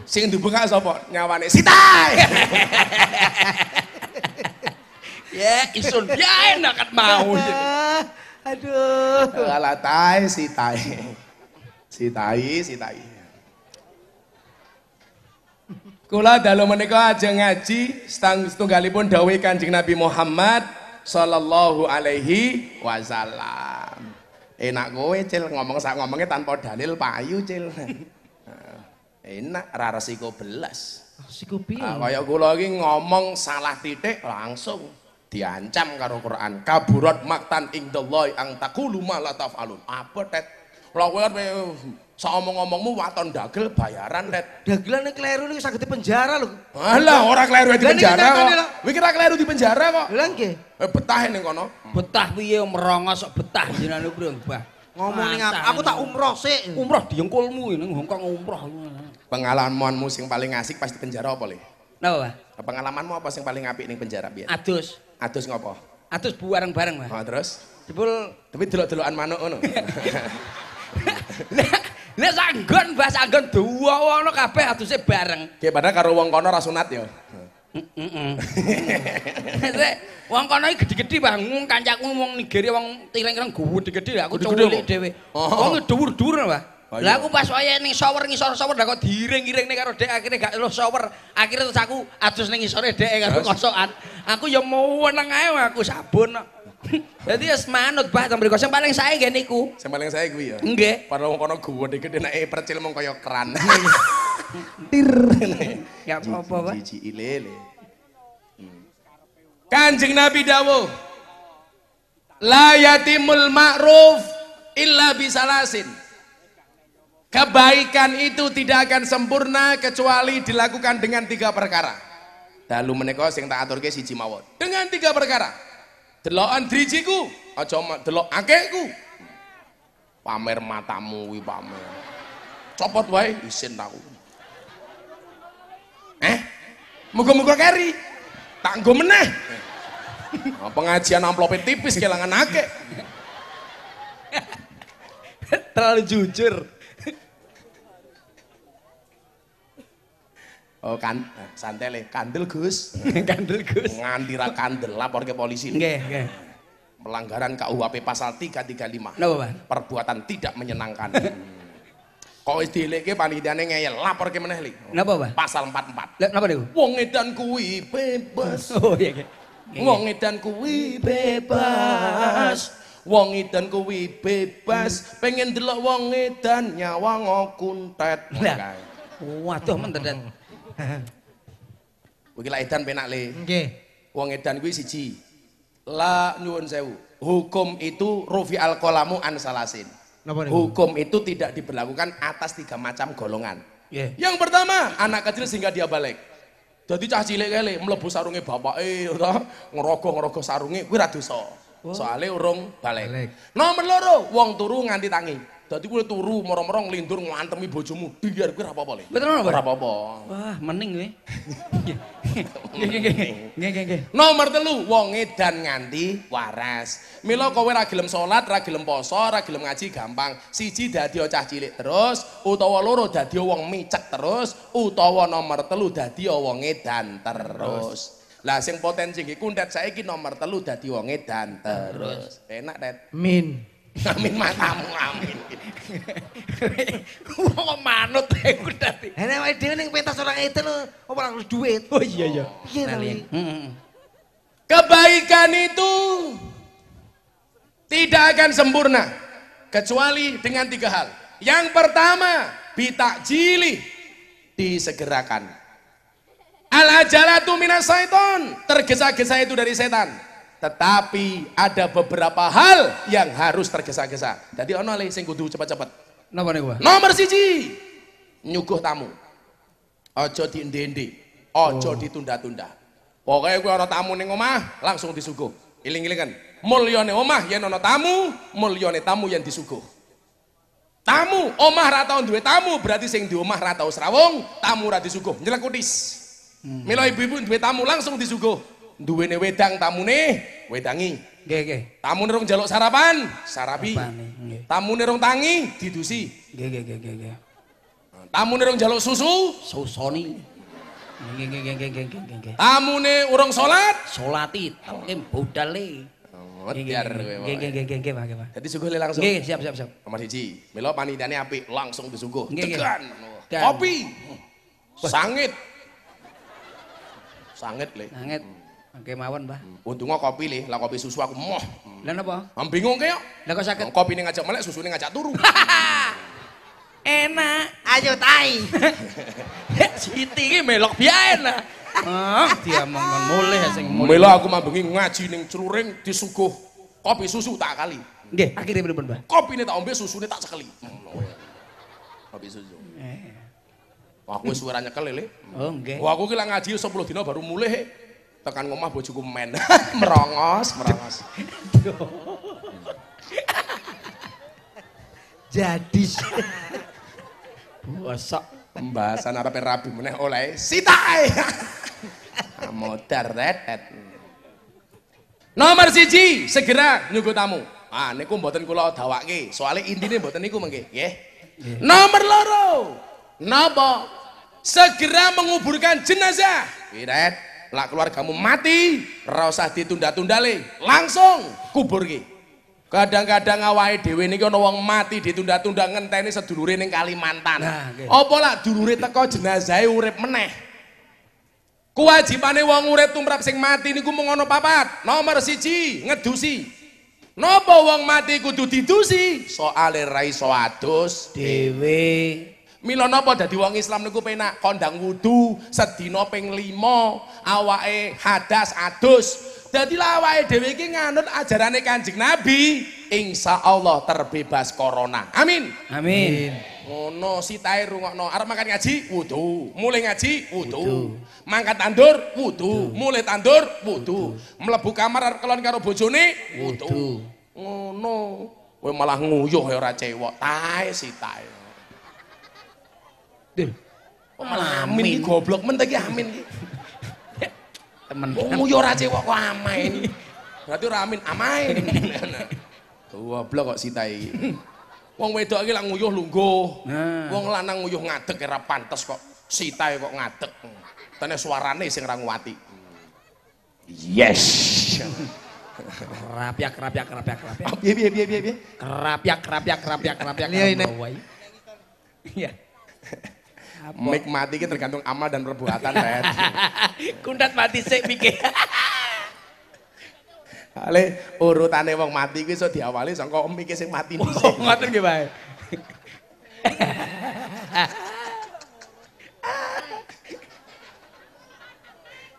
Sing dibuka sapa? Nyawane Sitai. <laughs> Ya, isun ya enak kan mau. Aduh. Alah tai Sitai. Sitai, Sitai. Kula dalu menika aja ngaji setunggalipun dawuh Kanjeng Nabi Muhammad sallallahu alaihi wasallam. Enak kowe cil ngomong sak ngomongnya tanpa dalil payu cil. <laughs> Enak ra resiko belas. Siku piye? Ah, kaya kula iki ngomong salah titik langsung diancam karo Quran. Kaburat maktan indallahi ang taqulu ma la taf'alun. Apa tet? Kan saomong-omongmu waton dagel bayaran tet. Dagelan kleru niki saged penjara lho. Alah ora kleru di penjara kok. kira kleru di penjara kok. Lah nggih. Eh betah ning kono. Betah piye merongos kok betah jenenge bro, Mbah. Ngomong ning aku, aku tak umroh sik. Umroh diengkulmu ning Hongkong umroh. Pengalamanmu sing paling asik pas di penjara apa, Le? Napa, Pak? Pengalamanmu apa sing paling apik ning penjara biyen? Adus. Adus ngopo? Adus bareng-bareng, Pak. Oh, terus? Jebul Tapi delok-delokan manuk ngono. <laughs> <laughs> Nek sanggon Mbah sanggon dua ono kabeh aduse bareng. Kayak padahal karo wong kono ra sunat ya. Heeh. Wong kono iki gedhe-gedhe wong kancaku wong Nigeria wong tireng-tireng gede-gede aku apa? dhewe. Oh. Wong dhuwur-dhuwur Pak. Oh, Lah aku pas wayahe ning shower ngisor-shower dah kok diiring-iring karo dek akhirnya gak lo shower. Akhirnya terus aku adus ning ngisore dek karo kosokan. Aku ya mau weneng ae aku sabun. Kok. Dadi wis manut Pak sampe sing paling sae nggih niku. Sing paling saya kuwi ya. Nggih. Padahal wong kono gede-gede nek percil mong kaya keran. <laughs> Ya apa-apa Pak. Jiji ilele. Hmm. Kanjeng Nabi dawuh. La yatimul ma'ruf illa bisalasin. Kebaikan itu tidak akan sempurna kecuali dilakukan dengan tiga perkara. Dalu menika sing tak aturke siji mawon. Dengan tiga perkara. Delokan drijiku, aja delok akehku. Pamer matamu wi pamer. Copot wae isin taku. Eh? Muga-muga keri. Tak nggo meneh. Nah, pengajian amplope tipis kelangan akeh. Terlalu jujur. Oh kan, eh, santai le, kandel Gus. <laughs> Kandel Gus. Nganti ra kandel lapor ke polisi. Nggih, nggih. Pelanggaran KUHP pasal 335. Napa? Perbuatan tidak menyenangkan. <laughs> Kok wis dileke panitiane ngeyel, lapor ke meneh li. Napa, Pak? Pasal 44. Lah napa niku? Wong edan kuwi bebas. <laughs> Oh iya, nggih. Wong edan kuwi bebas. Wong edan kuwi bebas, pengen delok wong edan nyawa ngokuntet. Lah. Waduh mendadak. <laughs> Kuwi lak edan penak le. Nggih. Wong edan kuwi siji. La nyuwun sewu. Hukum itu rufi al qalamu an salasin. Hukum itu tidak diberlakukan atas tiga macam golongan. Nggih. Yang pertama, anak kecil sehingga dia balik. Jadi cah cilik kele mlebu sarunge bapake to, ngerogoh-ngerogoh sarunge kuwi ra dosa. Soale urung balik. Balik. Nomor loro, wong turu nganti tangi. Dadi kuwi turu moro-moro nglindur ngantemi bojomu. Biar kuwi ra apa-apa le. Betul napa? Ora apa-apa. Wah, mening kowe. <laughs> Nggih nggih nggih. Nomor telu, wong edan nganti waras. Mila kowe ra gelem salat, ra gelem poso, ra gelem ngaji gampang. Siji dadi cah cilik terus, utawa loro dadi wong micek terus, utawa nomor telu dadi wong edan terus. Lah sing potensi iki kuntet saiki nomor telu dadi wong edan terus. Enak, Det. Min. Amin matamu, amin. Wong manut iku dadi. Nek awake dhewe ning pentas orang itu lho, apa ora harus duit. Oh iya iya. Piye to? Heeh. Kebaikan itu tidak akan sempurna kecuali dengan tiga hal. Yang pertama, bitakjili disegerakan. Al ajalatu minas syaiton, tergesa-gesa itu dari setan. Tetapi ada beberapa hal yang harus tergesa-gesa. Jadi ono le sing kudu cepet-cepet. Napa niku? Nomor siji, nyuguh tamu. Ojo diende-ende, ojo ditunda-tunda. Pokoknya gue ana tamu ning omah, langsung disuguh. Iling-ilingan, mulyane omah yen ana tamu, mulyane tamu yang disuguh. Tamu, omah ra tau duwe tamu, berarti sing di omah ra tau srawung, tamu ra disuguh. Nyelekutis. Mila ibu-ibu duwe tamu langsung disuguh. Duwene wedang tamune, wedangi. Nggih nggih. Tamune rong jaluk sarapan, sarapi. Tamune rong tangi, didusi. Nggih nggih nggih nggih. Tamune rong jaluk susu, Susoni. Nggih nggih nggih nggih nggih tamune urung salat. Salati telke budale. Oh, biar kowe. Nggih nggih nggih nggih nggih, Pak. Pak. Jadi suguh le langsung. Nggih, siap siap siap. Nomor siji, melo panitiane apik, langsung disuguh. Degan. Dan. Kopi. Sangit. Sangit le. Sanget. Oke mawon, Pak. Untungnya kopi le, lah kopi susu aku moh. Lah napa? Am bingung kaya. Lah kok sakit? Kopi ini ngajak melek, susu ini ngajak turu. <laughs> Enak. Ayo tai. <laughs> Siti iki melok biyen. Ah, dia mongkon mulih sing mulih. Melo aku mambengi ngaji ning celuring disuguh kopi susu tak kali. Nggih, akhirnya pripun, Pak? Kopi ini tak ombe, susu ini tak sekali. Kopi susu. Wah, aku wis suara nyekel le. Oh, nggih. Wah, aku ki ngaji 10 dina baru mulih. Tekan ngomah bojoku men. <laughs> merongos, merongos. <laughs> Jadi Bosok. Pembahasan arepe rabi meneh oleh sitae. <laughs> Modar retet. Nomor siji, segera nyuguh tamu. Ah, niku mboten kula dawake, soalnya intine mboten niku mengke, nggih. Nomor loro. Napa? Segera menguburkan jenazah. Wiret, lak keluargamu mati, ora usah ditunda-tunda le, langsung kubur ki. Kadang-kadang awake dhewe niki ana wong mati ditunda-tunda ngenteni sedulure ning Kalimantan. Nah, nggih. Apa lak dulure teko jenazahe urip meneh? Kewajibane wong urip tumrap sing mati niku mung ana papat. Nomor siji, ngedusi. Napa wong mati kudu didusi? Soale ra iso adus Dewe. Mila napa dadi wong Islam niku penak kondang wudu sedina ping 5, awake hadas adus. Dadi awake dhewe iki nganut ajarane Kanjeng Nabi, insya Allah terbebas corona. Amin. Amin. Ngono sitae rungokno. Arep makan ngaji, wudu. Mulai ngaji, wudu. Mangkat tandur, wudu. Mulai tandur, wudu. Mlebu kamar arep kelon karo bojone, wudu. Ngono. Kowe malah nguyuh ya ora cewek. Tae sitae. Dul. Oh, malah amin iki goblok men iki amin iki. Temen. Oh, nguyuh ora cewek kok amain. Berarti ora amin, amain. <laughs> Goblok kok sitae iki. Wong wedok iki lak nguyuh lungguh. Nah. Wong lanang nguyuh ngadeg ora pantes kok. Sitae kok ngadeg. Tene suarane sing ra nguwati. Yes. Rapyak rapyak rapyak. Ah, Piye piye piye piye piye. Kerapyak kerapyak kerapyak kerapyak. Iya, ini. Mik mati iki tergantung amal dan perbuatan, Red. <laughs> Kundat mati sik pikir. <laughs> Ale urutane wong mati kuwi iso diawali saka em iki sing mati dhisik. Oh, ngoten nggih bae.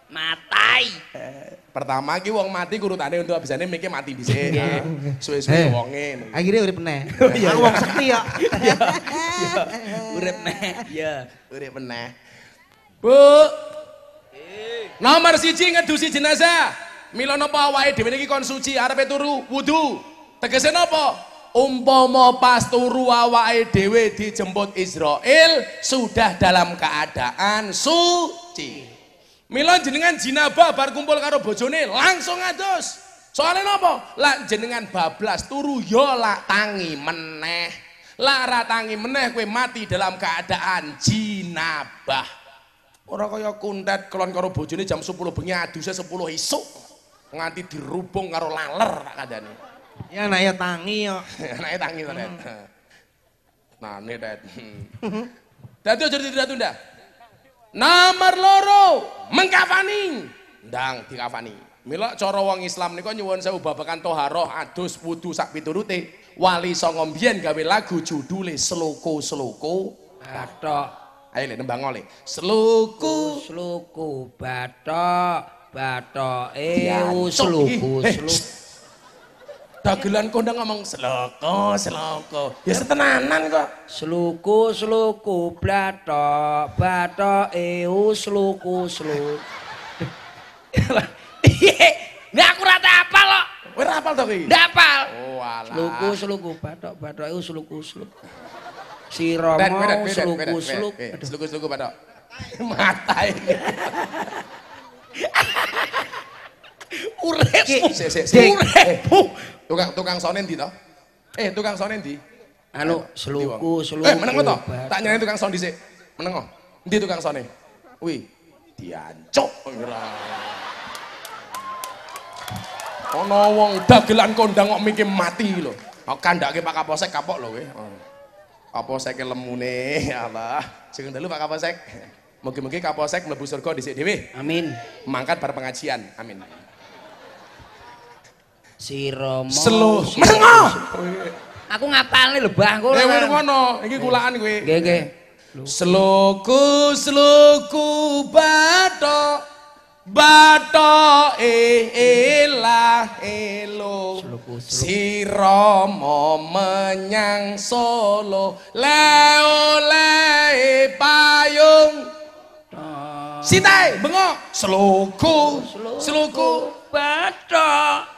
<laughs> Matai. Pertama ki wong mati urutane untuk abisane mikir mati dhisik. Nah, Suwe-suwe Eh. wonge. Akhirnya urip meneh. <laughs> Oh, iya, Aku wong sekti ya. <laughs> Urip neh. Ya. Urip meneh. Bu. Nomor siji ngedusi jenazah. Mila napa awake dhewe niki kon suci arepe turu wudu. Tegese napa? Umpama pas turu awake dhewe dijemput Israel sudah dalam keadaan suci. Mila jenengan jinabah bar kumpul karo bojone langsung adus. Soalnya napa? Lah jenengan bablas turu ya lak tangi meneh. Lara tangi meneh kowe mati dalam keadaan jinabah. Ora kaya kuntet kelon karo bojone jam 10 bengi aduse 10 isuk. Nganti dirubung karo laler tak kandhane. Ya anak ya tangi yo. <laughs> Anake tangi to, Tet. Nah, ne Tet. Dadi aja ditunda-tunda. Nomor loro, mengkafani. Ndang dikafani. Mila cara wong Islam nika nyuwun sewu babagan toharoh, adus, wudu sak piturute. Wali songo mbiyen gawe lagu judule Seloko-seloko. Bathok. Ayo le nembang oleh. Seloko Sluku bathok. Bathoke Diancuk sluku <laughs> dagelan kondang ngomong seloko, seloko. Ya setenanan kok. Sluku sluku blathok. Bathoke sluku sluku. <laughs> Nggak aku rata apa lo? Ora hafal to kuwi? Nggak apal. Oh alah. Bet, Sira bet, mau bet, bet, sluku bet, bet. sluku. Eh, Aduh. Sluku-sluku pada. <laughs> Mata ini. <laughs> Uripmu. Sik, sik, sik. Eh, Uripmu. Tukang tukang sone ndi to? Eh, tukang sone ndi? Anu sluku Wong? sluku. Eh, meneng to? Tak nyari tukang son dhisik. Meneng. Ndi tukang sone? Wih, diancuk ora. Ana wong dagelan kondang kok mikir mati lho. Kok kandhake Pak Kapolsek kapok lho kowe. Oh. Kapolsek lemune, <laughs> Allah. Sing dulu Pak Kapolsek. Mugi-mugi Kapolsek mlebu surga dhisik dhewe. Amin. Mangkat bar pengajian. Amin. Sira mau. Selo. Menengo. Aku ngapalne lho Bah, engko. Eh, kowe ngono. Iki kulaan kowe. Nggih, nggih. Sloku sloku bato bato e elah elo. Siromo menyang Solo leo le payung Sitai bengok sloku sloku bathok.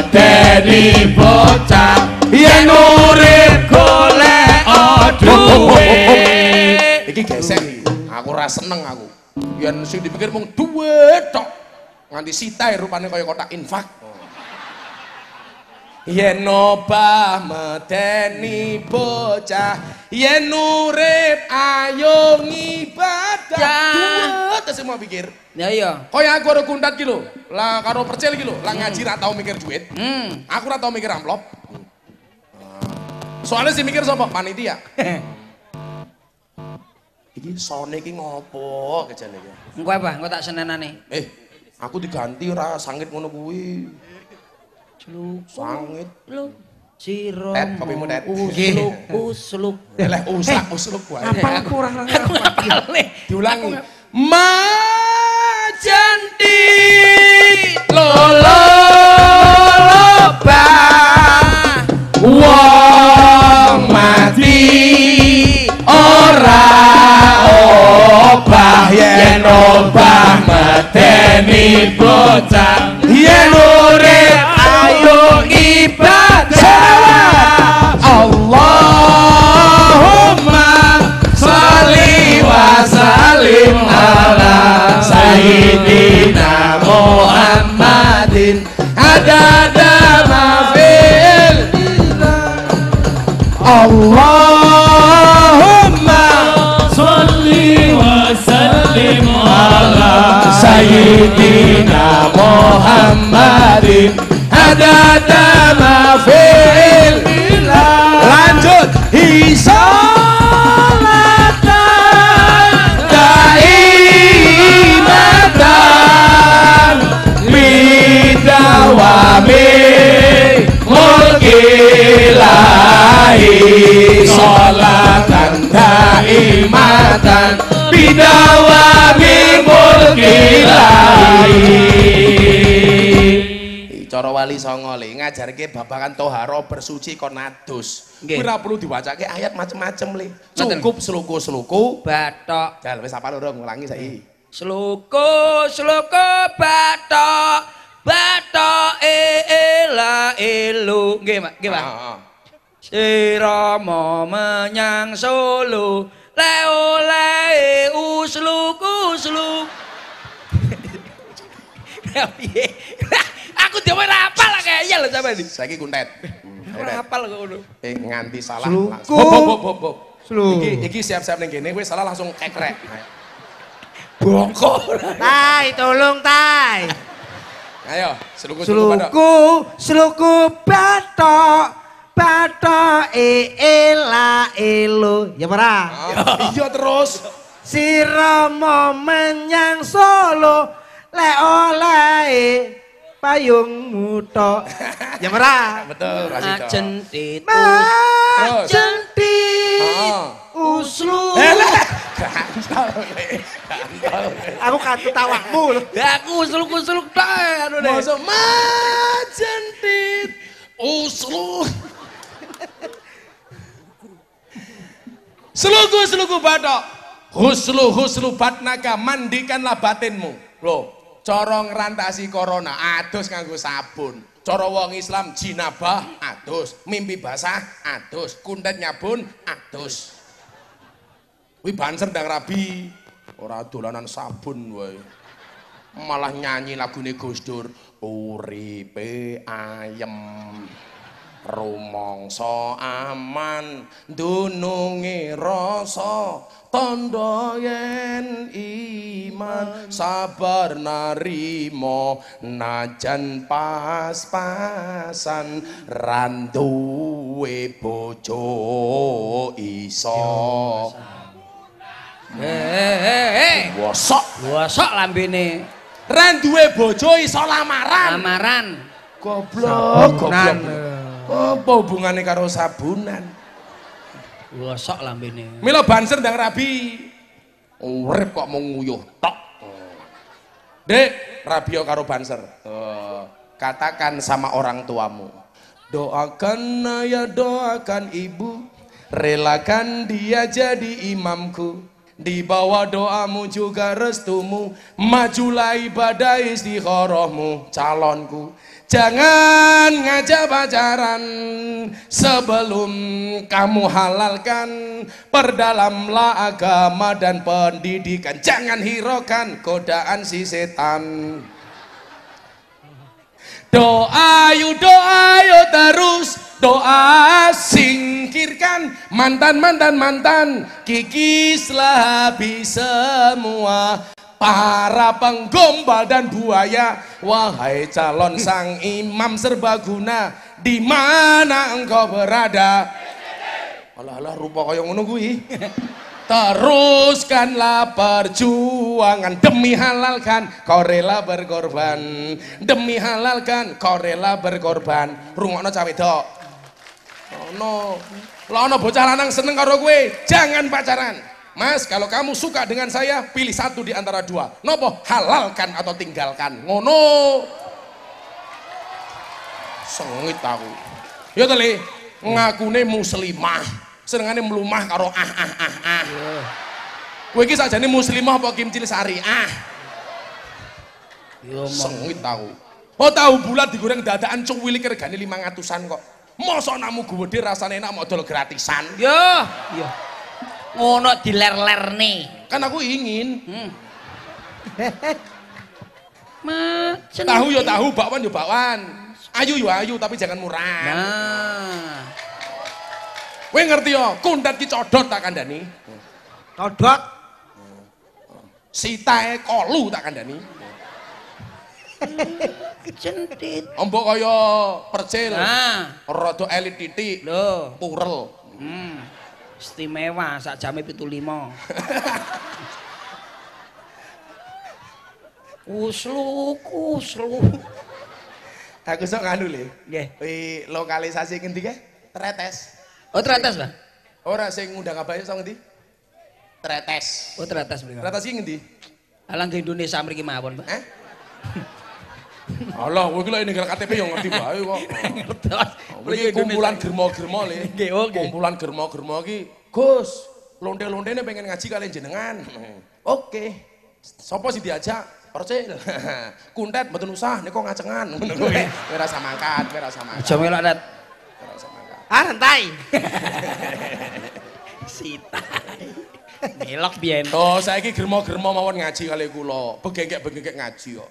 medeni bocah yen urip golek duwe iki gesek. Iki aku ora seneng aku. Yen sing dipikir mung duwe tok nganti sitae rupane kaya kotak infak. Yen obah medeni bocah yen urip ayo ngibadah duwe semua pikir. Ya iya. kaya aku karo kuntat ki lho lah karo percil ki lho lah ngaji ra tau mikir duit. Hmm. aku ra tau mikir amplop. Soalnya sih mikir sapa? Panitia. <laughs> Iki sone iki ngopo kejane iki? Engko apa? Engko tak senenane. eh aku diganti ora sangit ngono kuwi. Sluku. sangit. Lu sira Tet, kopimu, Tet. usluk <laughs> usluk. eleh usak usluk wae. Apa aku ora <laughs> Aku diulangi majanti lolo loba wong mati ora obah. Yen obah medeni bocah. Yen urip ayo ibadah. Allahumma sholli wa sallim Sayyidina Muhammadin. Ada mafil Allahumma Salli wa sallim ala Sayyidina Muhammadin. Ada mafil Lanjut Hisab Bidawami Mulkilahi Salatan Daimatan Bidawami Mulkilahi cara wali songo le ngajarke babakan toharo bersuci kon adus. Nggih. Kuwi ora perlu diwacake ayat macem-macem le. Cukup sluku-sluku. Batok. Jal wis apa lho ngulangi saiki. Sluku, sluku batok. Batok e ela elu. Nggih, Pak. Nggih, Pak. Heeh. Sirama menyang Solo. Le oleh usluku usluk. Ya piye? Aku dhewe ora hafal lah kayaknya lho sampean iki. Saiki kuntet. Ora hafal kok ngono. Eh nganti salah Sluku. langsung. Bob, bob, bob, bob. Slu. Iki iki siap-siap ning kene wis salah langsung kekrek. Bongkok. Tai, tolong tai. Ayo, sluku-sluku pada. Sluku, sluku batok, batok e ela elo. Ya ora? Ah, Iya terus. Sirama menyang Solo, le oleh payungmu tok. Ya ora? Betul, Rasido. Ajen titus. Terus. Majenti Ah. uslu. Aku katut awakmu lho. Ya aku usuluk-usuluk tok anu deh. Masa majentit uslu. Selugu selugu batok. Huslu huslu batnaka mandikanlah batinmu. Loh, cara ngrantasi corona adus nganggo sabun. Cara wong Islam jinabah adus, mimpi basah adus, kuntet nyabun adus. Kuwi banser ndang rabi. Ora dolanan sabun wae. malah nyanyi lagune Gus Dur. Uripe ayem. Rumangsa aman. Dununge rasa tandha yen iman. Sabar narimo najan pas-pasan. Randuwe bojo iso Eh, eh, eh. wosok Bosok lambene. randuwe bojo iso lamaran Lamaran. Goblok, Sabunan. goblok. Apa hubungannya karo sabunan? Bosok lambene. Mila banser ndang rabi. Urip kok mau nguyuh tok. Dek, rabio karo banser. Eh, katakan sama orang tuamu. Doakan ayah, doakan ibu. Relakan dia jadi imamku. Di bawah doamu juga restumu. Majulah ibadah istikharahmu calonku. Jangan ngajak pacaran sebelum kamu halalkan Perdalamlah agama dan pendidikan. Jangan hiraukan godaan si setan Doa yuk doa yuk terus. Doa singkirkan. Mantan mantan mantan. Kikislah habis semua. Para penggombal dan buaya. Wahai calon sang imam serbaguna di mana engkau berada? Alah alah rupa kaya ngono kuwi <laughs> Teruskanlah perjuangan demi halalkan kau rela berkorban demi halalkan kau rela berkorban rungokno cawe wedok ono lah ono bocah lanang seneng karo gue jangan pacaran Mas, kalau kamu suka dengan saya, pilih satu di antara dua. Nopo, halalkan atau tinggalkan. Ngono. Sengit aku. Ya tali, ngakune muslimah. Senengane melumah karo ah ah ah ah. Kowe iki sakjane muslimah apa kimcil sari? Ah, Yo mong. sengit aku. Oh tahu bulat digoreng dadakan cuwili regane 500-an kok. Mosok namu gede rasane enak modal gratisan. Yo, yo. Ngono diler-lerne. Kan aku ingin. Hmm. <laughs> Ma, Tahu ya tahu, bakwan ya bakwan. Ayu ya ayu tapi jangan murah. Nah. Kowe ngerti ya, kundat ki codot tak kandhani. Kodok. Sitae kolu tak kandhani. Kecentit. Mbok kaya percil. Nah, Rada elit titik. lho. Purel. Hmm. Istimewa sak jame 75. <laughs> Kuslu, kuslu. Aku sok nganu le. Nggih. Wi lokalisasi ngendi ke? Tretes. Oh, teratas, Pak. Ora sing ngundang abaya sok ngendi? Tretes. Oh, teratas mriko. Tretes iki ngendi? Alang ke Indonesia mriki mawon, Pak. Eh? Allah, kowe iki lek ning KTP yo ngerti wae kok. Ngertos. Iki kumpulan germo-germo le. Nggih, oh, nggih. Kumpulan germo-germo iki, Gus, lonte-lontene pengen ngaji kalian jenengan. <laughs> Oke. Sopo sih diajak? Percil. <laughs> Kuntet mboten usah niku ngacengan. <laughs> Ngono kuwi. Kowe rasa mangkat, kowe rasa mangkat. Aja melok Ah, rentai. <laughs> Sita. Melok biyen. Oh, saiki germo-germo mawon ngaji kali kula. Begengkek-begengkek ngaji kok.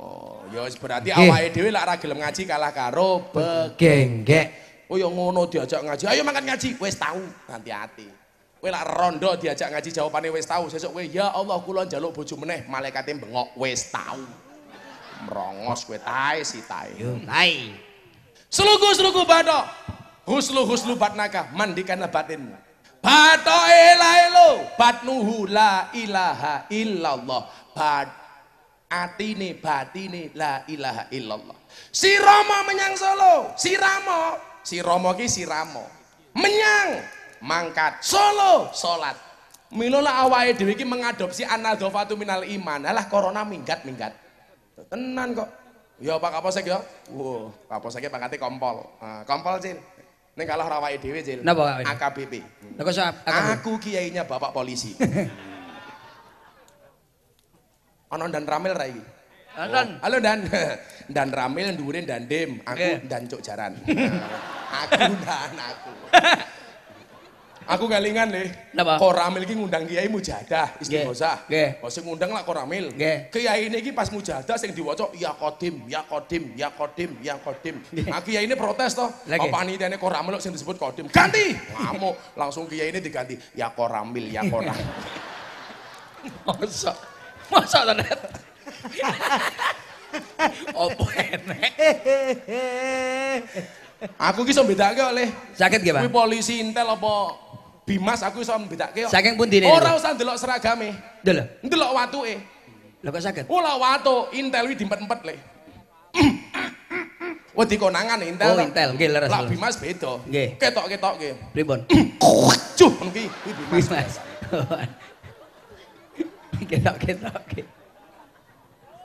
Oh, ya wis berarti awake dhewe lek ora gelem ngaji kalah karo be Genggek. Oh ya ngono diajak ngaji. Ayo makan ngaji. Wis tahu, hati-hati. Kowe lak rondo diajak ngaji jawabane wis tahu. Sesuk kowe ya Allah kula njaluk bojo meneh, malaikate bengok wis tahu. Merongos kowe tae si tae. Tai. Selugu selugu bato. Huslu huslu batnaka mandikan batin. Bato elaelo batnuhu la ilaha illallah. Bat atine batine la ilaha illallah. Si Rama menyang Solo, si Ramo, si Rama ki si Ramo. Menyang mangkat Solo salat. Mila lah awake dhewe iki mengadopsi anadzafatu minal iman. Alah corona minggat-minggat. Tenan kok. Ya Pak Kapolsek ya. Wow, Kapolsek pangkate kompol. Nah, kompol Cil. Ning kalah rawake dhewe Cil. Napa? AKBP. Lah kok Aku kiainya Bapak polisi. <laughs> Ono dan Ramil ra iki. Nonton. Halo Dan. <laughs> Dan Ramil dhuwure Dan Dim, aku Oke. Dan Cuk Jaran. <laughs> aku Dan aku. Aku galingan le. Napa? Kok Ramil iki ngundang kiai mujadah istighosah. Nggih. Oh sing ngundang lah kok Ramil. Nggih. Kiai ini iki pas mujadah sing diwaca ya Qadim, ya Qadim, ya Qadim, ya Qadim. Nah kiai ini protes toh. Apa panitiane kok Ramil kok sing disebut Qadim? Ganti. Ngamuk. Langsung kiai ini diganti ya Koramil, ya Koramil. <laughs> Masa. Masa Net? Opo <laughs> enek? Aku ki iso bedake le. Sakit nggih, Pak? Kuwi polisi intel apa Bimas aku iso bedake kok. Saking pundi niku? Ora usah ndelok seragame. Lho, Ndelok watuke. lho kok sakit? Ora watu, intel wi diempet-empet le. Wedi konangan intel. Oh, intel. Nggih, leres, Lah. Bimas beda. Nggih. Ketok-ketok nggih. Pripun? <coughs> Cuh, ngono ki Bimas. Mas. <laughs> Ketok-ketok. nggih.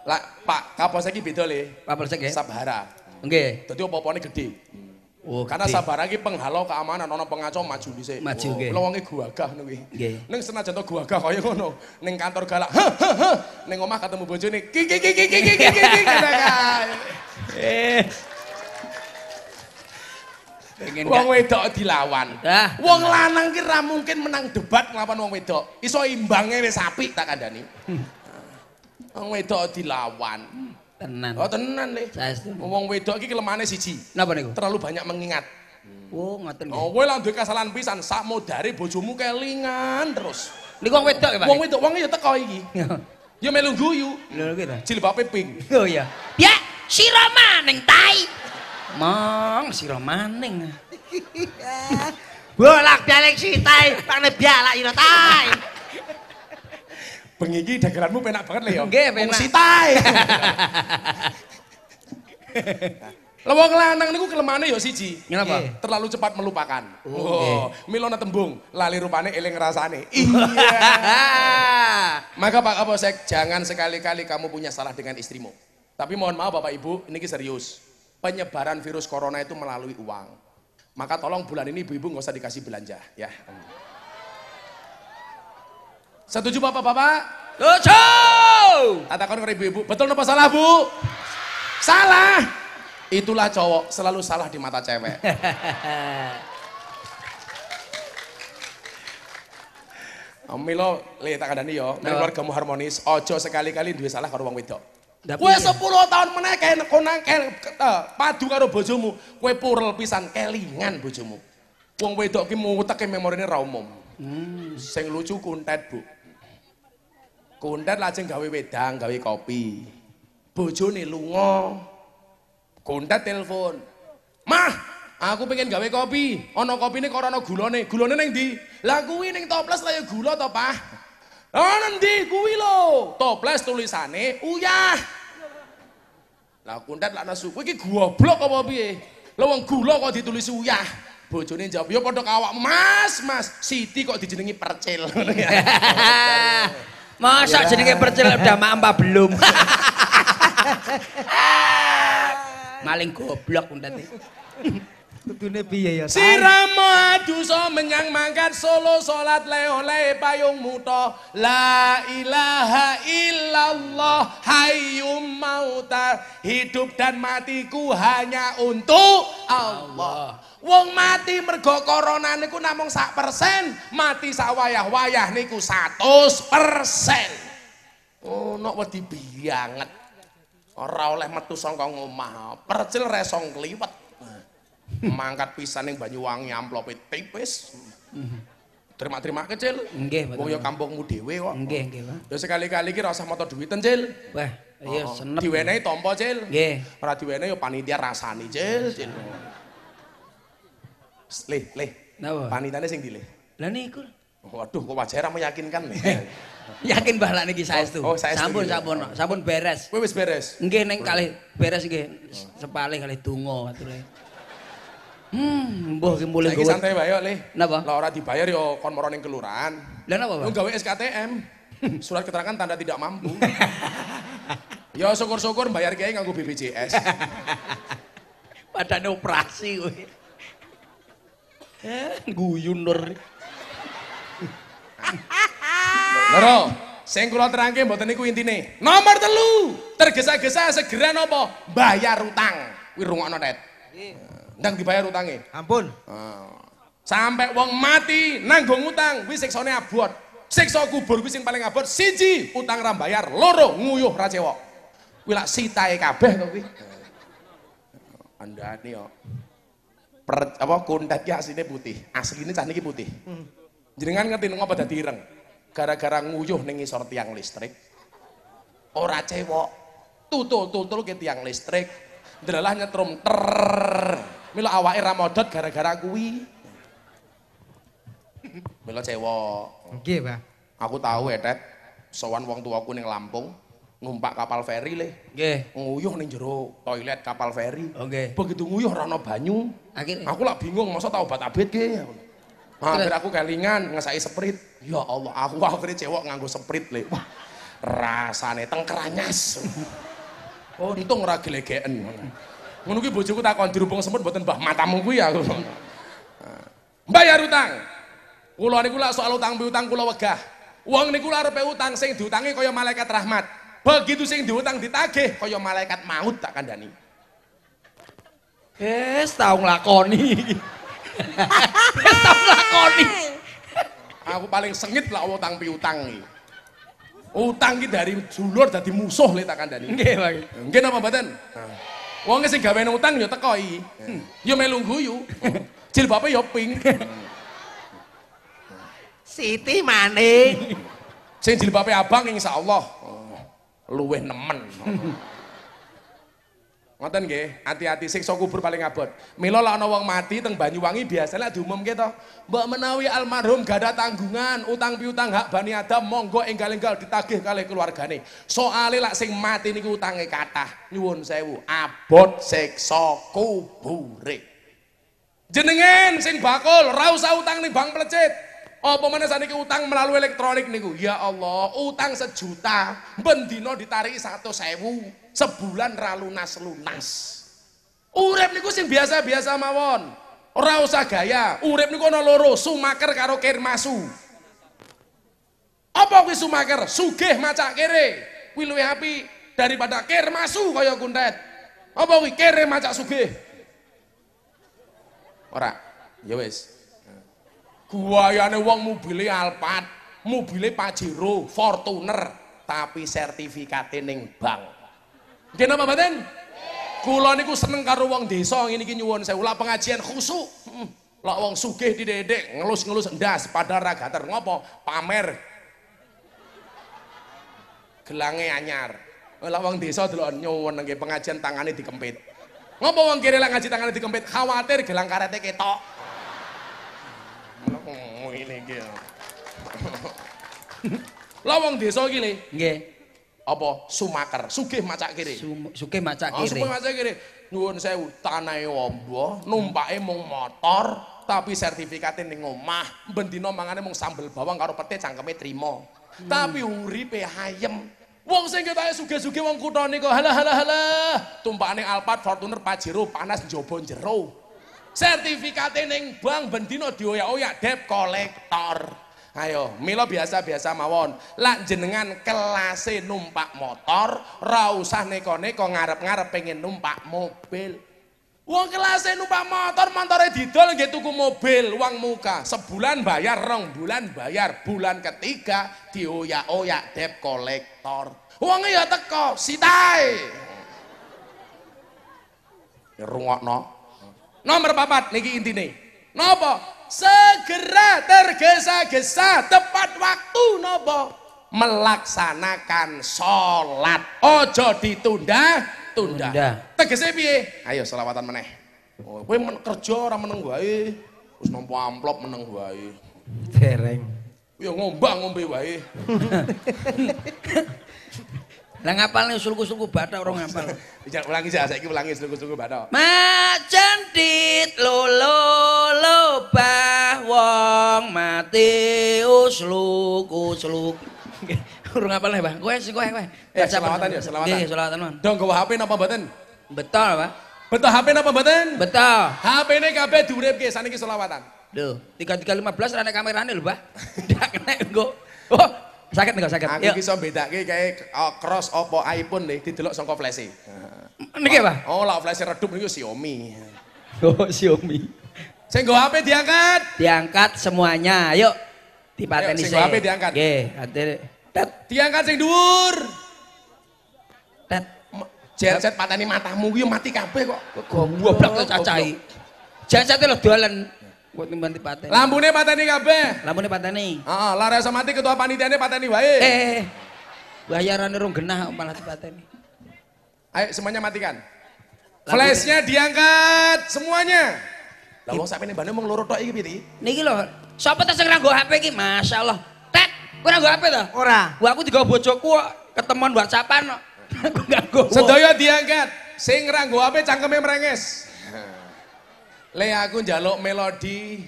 Lah Pak Kapolsek iki beda le. Pak Polsek nggih. Sabhara. Nggih. Dadi apa-apane gede. Oh, Karena. Sabara iki penghalau keamanan ana pengacau maju dhisik. Maju, nggih. Lha wonge guagah ngono kuwi. Nggih. Ning senajan to guagah kaya ngono, ning kantor galak. "Hah, hah, hah." Ning omah ketemu bojone, ki ki ki ki ki ki ki ki kena kae. Eh. Wong wedok dilawan. Wong lanang ki ra mungkin menang debat nglawan wong wedok. Iso imbange wis apik tak kandhani. Wong wedok dilawan. Tenan. Oh tenan le. Saestu. Wong wedok iki kelemahane siji. Napa niku? Terlalu banyak mengingat. Oh, ngoten nggih. Oh, kowe lah duwe kesalahan pisan, sak modare bojomu kelingan terus. Niku wong wedok ya, Pak? Wong wedok wong ya teko iki. <laughs> Ya melu guyu, Lho gitu. jilbabe pink. Oh iya. Ya, sira maning tai. Mong, sira maning. <laughs> Bolak-balik si tai, pakne bialak ira tai. Bengi iki dagelanmu penak banget le ya. Nggih, Wong penak. sitae. <laughs> Lah wong lanang niku kelemahane ya siji. Kenapa? Terlalu cepat melupakan. Oh, Oh, milona tembung, lali rupane eling rasane. <laughs> Iya. Maka Pak Kapolsek, jangan sekali-kali kamu punya salah dengan istrimu. Tapi mohon maaf Bapak Ibu, ini ki serius. Penyebaran virus corona itu melalui uang. Maka tolong bulan ini ibu-ibu nggak usah dikasih belanja, ya. Setuju Bapak-bapak? Lucu. Katakan ke ibu-ibu, betul apa salah Bu? Salah. Itulah cowok selalu salah di mata cewek. <laughs> Milo, le tak kandani yo, nek Apa? keluargamu harmonis, ojo sekali-kali duwe salah karo wong wedok. Ya. 10 tahun meneh kae konang kae eh, padu karo bojomu, kowe purel pisan kelingan bojomu. Wong wedok ki muteke memorine ra umum. Hmm. Sing lucu kuntet, Bu. Kuntet lajeng gawe wedang, gawe kopi. Bojone lunga. Kuntet telepon. Mah, aku pengen gawe kopi. Ana kopine kok ora ana gulane. Gulane ning ndi? Lah kuwi ning toples lah ya gula to, Pak. Oh, nanti kuwi lho. Toples tulisane uyah. Lah kuntet lak nasu, kowe iki goblok apa piye? Lah wong gula kok ditulis uyah. Bojone jawab, "Ya padha kawak, Mas, Mas. Siti kok dijenengi percil." <laughs> <laughs> Ya. Masa jenenge percil udah mak apa belum? <laughs> Maling goblok undate. Kudune piye ya? Siramo adu so menyang mangkat solo salat le oleh payung muto La ilaha illallah hayyum mauta Hidup dan matiku hanya untuk Allah Wong mati mergo corona niku namung sak persen Mati sak wayah-wayah niku 100 persen Oh, nok wedi banget Ora oleh metu saka ngomah Percil resong kliwet mangkat pisan ning Banyuwangi amplope tipis. Terima-terima kecil. Nggih, Wong ya kampungmu dhewe kok. Nggih, nggih, Pak. Ya sekali-kali ki ora usah moto duwiten, Cil. Wah, iya Oh, senep. Diwenehi tampa, Cil. Nggih. Ora diwenehi ya panitia rasani, Cil. Cil. Lih, lih. Napa? Panitane sing dilih. Lah niku. Waduh, kok wajahnya meyakinkan nih. <laughs> Yakin bahlah niki saestu. Oh, oh, saestu sampun, gitu. sampun, sampun beres. Kowe wis beres. Nggih ning kalih beres nggih. Sepalih kalih donga ature. Hmm, mbuh ki mulih gowo. santai wae, Lih. Napa? Lah ora dibayar ya kon moro ning kelurahan. Lah napa, Pak? gawe SKTM. <laughs> Surat keterangan tanda tidak mampu. ya syukur-syukur bayar kiai nganggo BPJS. Padane operasi kowe. Eh, guyu nur. Loro, sing kula terangke mboten niku intine. Nomor telu, tergesa-gesa segera napa? Bayar utang. Kuwi rungokno, Tet. Ndang dibayar utange. Ampun. Sampai wong mati nanggung utang, kuwi siksane abot. Siksa kubur kuwi sing paling abot. Siji, utang ra bayar. Loro, nguyuh ra cewek. Kuwi lak sitae kabeh to kuwi. Andane yo. Per, apa kundat ki asline putih. Asline cah niki putih. Jenengan ngerti ngopo dadi ireng? Gara-gara nguyuh ning ngisor tiang listrik. Ora cewek. Tutul-tutul ke tiang listrik. Delalah nyetrum ter. Mila awake ra modot gara-gara kuwi. Mila cewek. Nggih, Pak. Aku tahu ya, Tet. Sowan wong tuaku ning Lampung, numpak kapal feri le. Nggih. Nguyuh ning jero toilet kapal feri. Oke. Begitu nguyuh ora ana banyu. Akhirnya Aku lah bingung, masa tau obat abet ke? Akhir aku kelingan ngesai sprit. Ya Allah, aku <laughs> akhirnya cewek nganggo sprit le. Wah, rasane tengkeranyas. <laughs> Oh, untung ora gelegeken. Ngono kuwi bojoku takon dirubung semut mboten Mbah, matamu kuwi aku. <laughs> Bayar utang. Kula niku lak soal utang piutang kula wegah. Wong niku lak arepe utang sing diutangi kaya malaikat rahmat. Begitu sing diutang ditagih kaya malaikat maut tak kandhani. Wis tau nglakoni. Wis tau nglakoni. Aku paling sengit lah utang piutang iki. Utang ki dari dulur dadi musuh le tak kandhani. Nggih, Pak. Nggih napa mboten? Wong sing gawe utang ya teko iki. Ya melu guyu. Jilbabe ya pink. Siti maning. Sing jilbabe abang insyaallah luweh nemen. Ngoten nggih, hati-hati siksa kubur paling abot. Mila lek ana wong mati teng Banyuwangi biasanya diumumke to, mbok menawi almarhum gak ada tanggungan, utang piutang hak Bani Adam monggo enggal-enggal ditagih kalih keluargane. Soale lek sing mati niku utange kathah, nyuwun sewu, abot siksa kubure. Jenengan sing bakul, ora usah utang ning bank plecit. Apa meneh saniki utang melalui elektronik niku? Ya Allah, utang sejuta, ben dina ditariki 100.000, sebulan ra lunas-lunas. Urip niku sing biasa-biasa mawon. Ora usah gaya. Urip niku ana loro, sumaker karo kirmasu. Apa kuwi sumaker? Sugih macak kere. Kuwi luwih apik daripada kirmasu kaya kuntet. Apa kuwi kere macak sugih? Ora. Ya wis. Guayane wong mobile Alphard, mobile Pajero, Fortuner, tapi sertifikate ning bank. Nggih napa mboten? Kula niku seneng karo wong desa ngene iki nyuwun sewu lah pengajian khusuk. Hmm. Lah wong sugih didedek ngelus-ngelus ndas padahal ra gater ngopo? Pamer. Gelange anyar. Lah wong desa delok nyuwun nggih pengajian tangane dikempit. Ngopo wong kiri lek ngaji tangane dikempit? Khawatir gelang karete ketok. Oh, ini iki. Lah wong desa iki le, Nggih. apa sumaker, sugih macak kiri. Sum- Sugih macak Oh, kiri. sugih macak kiri. Nyuwun sewu, tanahe ombo, numpake mung motor, tapi sertifikate ning omah, bendina mangane mung sambel bawang karo pete cangkeme trimo. Tapi uripe hayem. Wong sing ketoke sugih-sugih wong kuthane kok halah halah halah. Tumpakane Alphard, Fortuner, Pajero panas njaba jero. Sertifikate ning bank bendina dioyak-oyak debt kolektor. Ayo, mila biasa-biasa mawon. Lak jenengan kelase numpak motor, ra usah neko-neko ngarep-ngarep pengen numpak mobil. Wong kelase numpak motor, motore didol nggih tuku mobil, uang muka. Sebulan bayar, rong bulan bayar, bulan ketiga dioyak-oyak debt kolektor. Wong ya teko. Ya rungokno. Nomor papat niki intine. Napa? Segera tergesa-gesa tepat waktu napa? Melaksanakan sholat. Ojo ditunda, tunda. Tunda. Tegese piye? Ayo selawatan meneh. Oh, kowe men kerja ora meneng wae. Wis nampa amplop meneng wae. Dereng. Ya ngombang ngombe wae. <laughs> Lah ngapal nih sulku-sulku batak orang ngapal. Ulangi saya, saiki ulangi sungguh-sungguh batok. Macan dit wong Matius luku sluk. Urung nih, Bang. Kowe sing kowe kowe. Eh, selawatan ya, selawatan. Nggih, selawatan, Bang. Dong gawa HP napa mboten? Betul, Pak. Betul HP napa mboten? Betul. HP ini kabeh diuripke saniki selawatan. Lho, 3315 rane kamerane lho, Pak. <laughs> Ndak kena engko. Oh, sakit nih, sakit. Aku iki iso bedake kayak cross opo iPhone nih didelok saka flash-e. Niki, Pak. Oh, lah flash redup niku Xiaomi. Oh, Xiaomi. Sing nggo HP diangkat. Diangkat semuanya. Yuk. Dipateni Ayo, sing sik. HP diangkat. Nggih, ate. Tet, Diangkat sing dhuwur. tet. Jet-jet pateni matamu yo mati kabeh kok. Goblok to cacai. Jangan sate lo dolan. Kok timbang dipateni. Lampune pateni kabeh. Lampune pateni. Heeh, lara iso mati ketua panitiane pateni wae. Eh. Bayarane rong genah malah dipateni. Ayo semuanya matikan. Flashnya diangkat semuanya. Lah wong sampe bane mung loro tok iki piye? Niki lho, sapa ta sing nganggo HP iki? Masyaallah. Tek, kowe nganggo HP ta? Ora. Wah, aku digawa bojoku kok ketemuan WhatsAppan kok. <laughs> Aku nganggo. Sedaya diangkat. Sing ra nggo HP cangkeme merenges. <laughs> Le aku njaluk melodi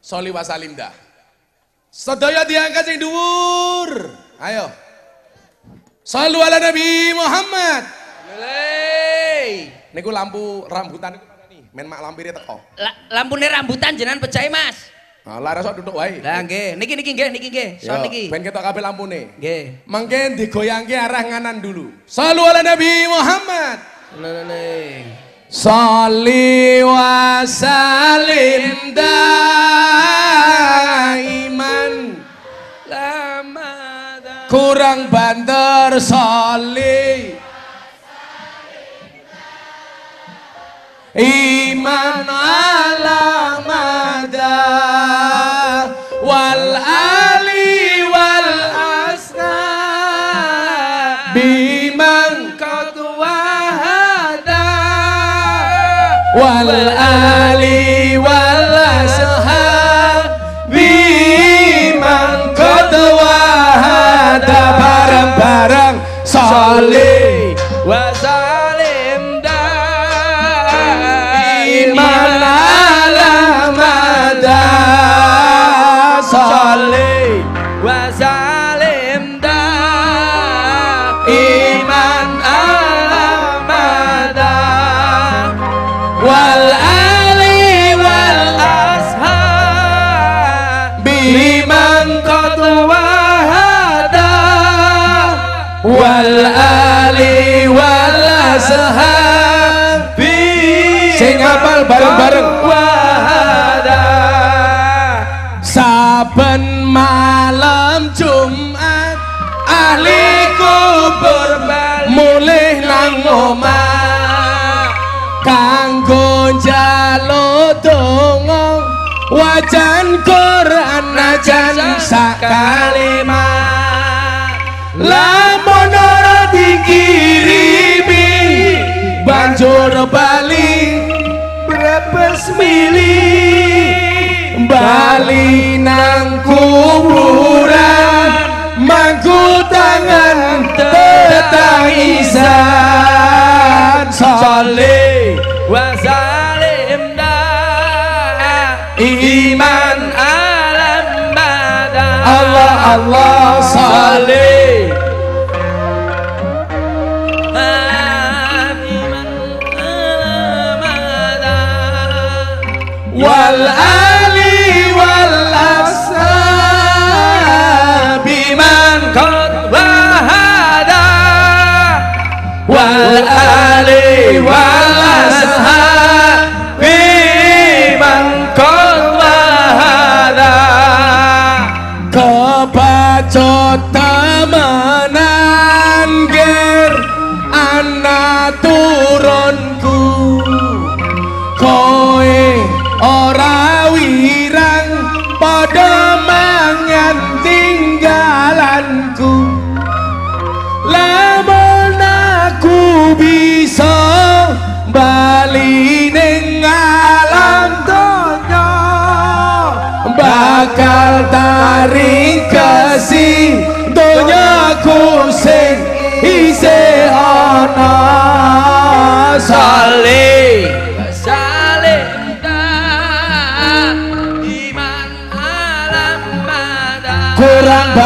Soli Wasalimda. Sedaya diangkat sing dhuwur. Ayo. Sallu ala Nabi Muhammad. Lei. Niku lampu rambutan niku? Men mak lampire teko. La, lampune rambutan jenengan pecah Mas. Nah, lara sok duduk wae. Lah nggih, niki niki nggih, niki nggih. Son niki. Ben ketok kabeh lampune. Nggih. Mangke digoyangke arah nganan dulu. Sallu ala Nabi Muhammad. Salli wa salim daiman Lama kurang banter salli iman ala mada wal ali wal asna. Biman qad wahada wal najan Quran najan sakalima lamun ora dikirimi banjur bali berapa mili. Bali nang Allah saleh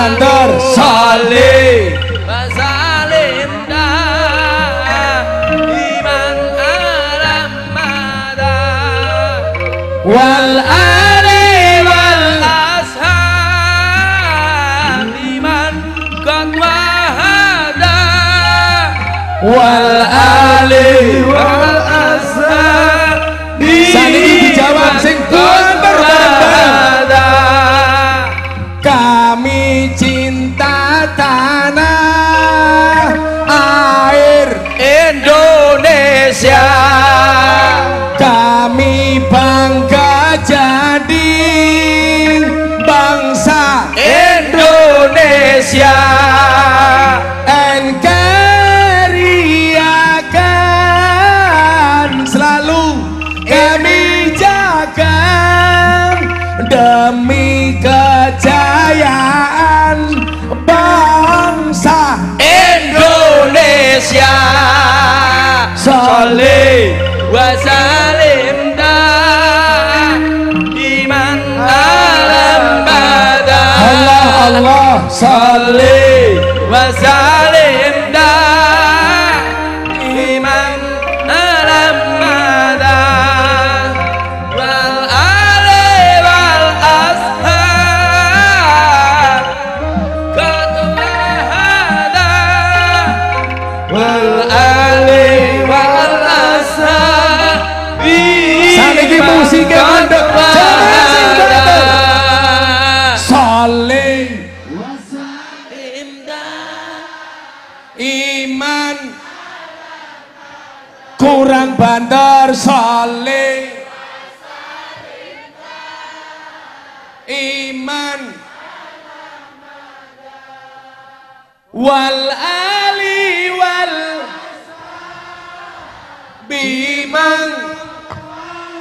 banter saleh. Wasalim da Iman alam bada wal ali wal ashab iman qad wahada. Wal ali Indonesia. Saleh wasalim iman alam bada Allah Allah. Saleh wasalim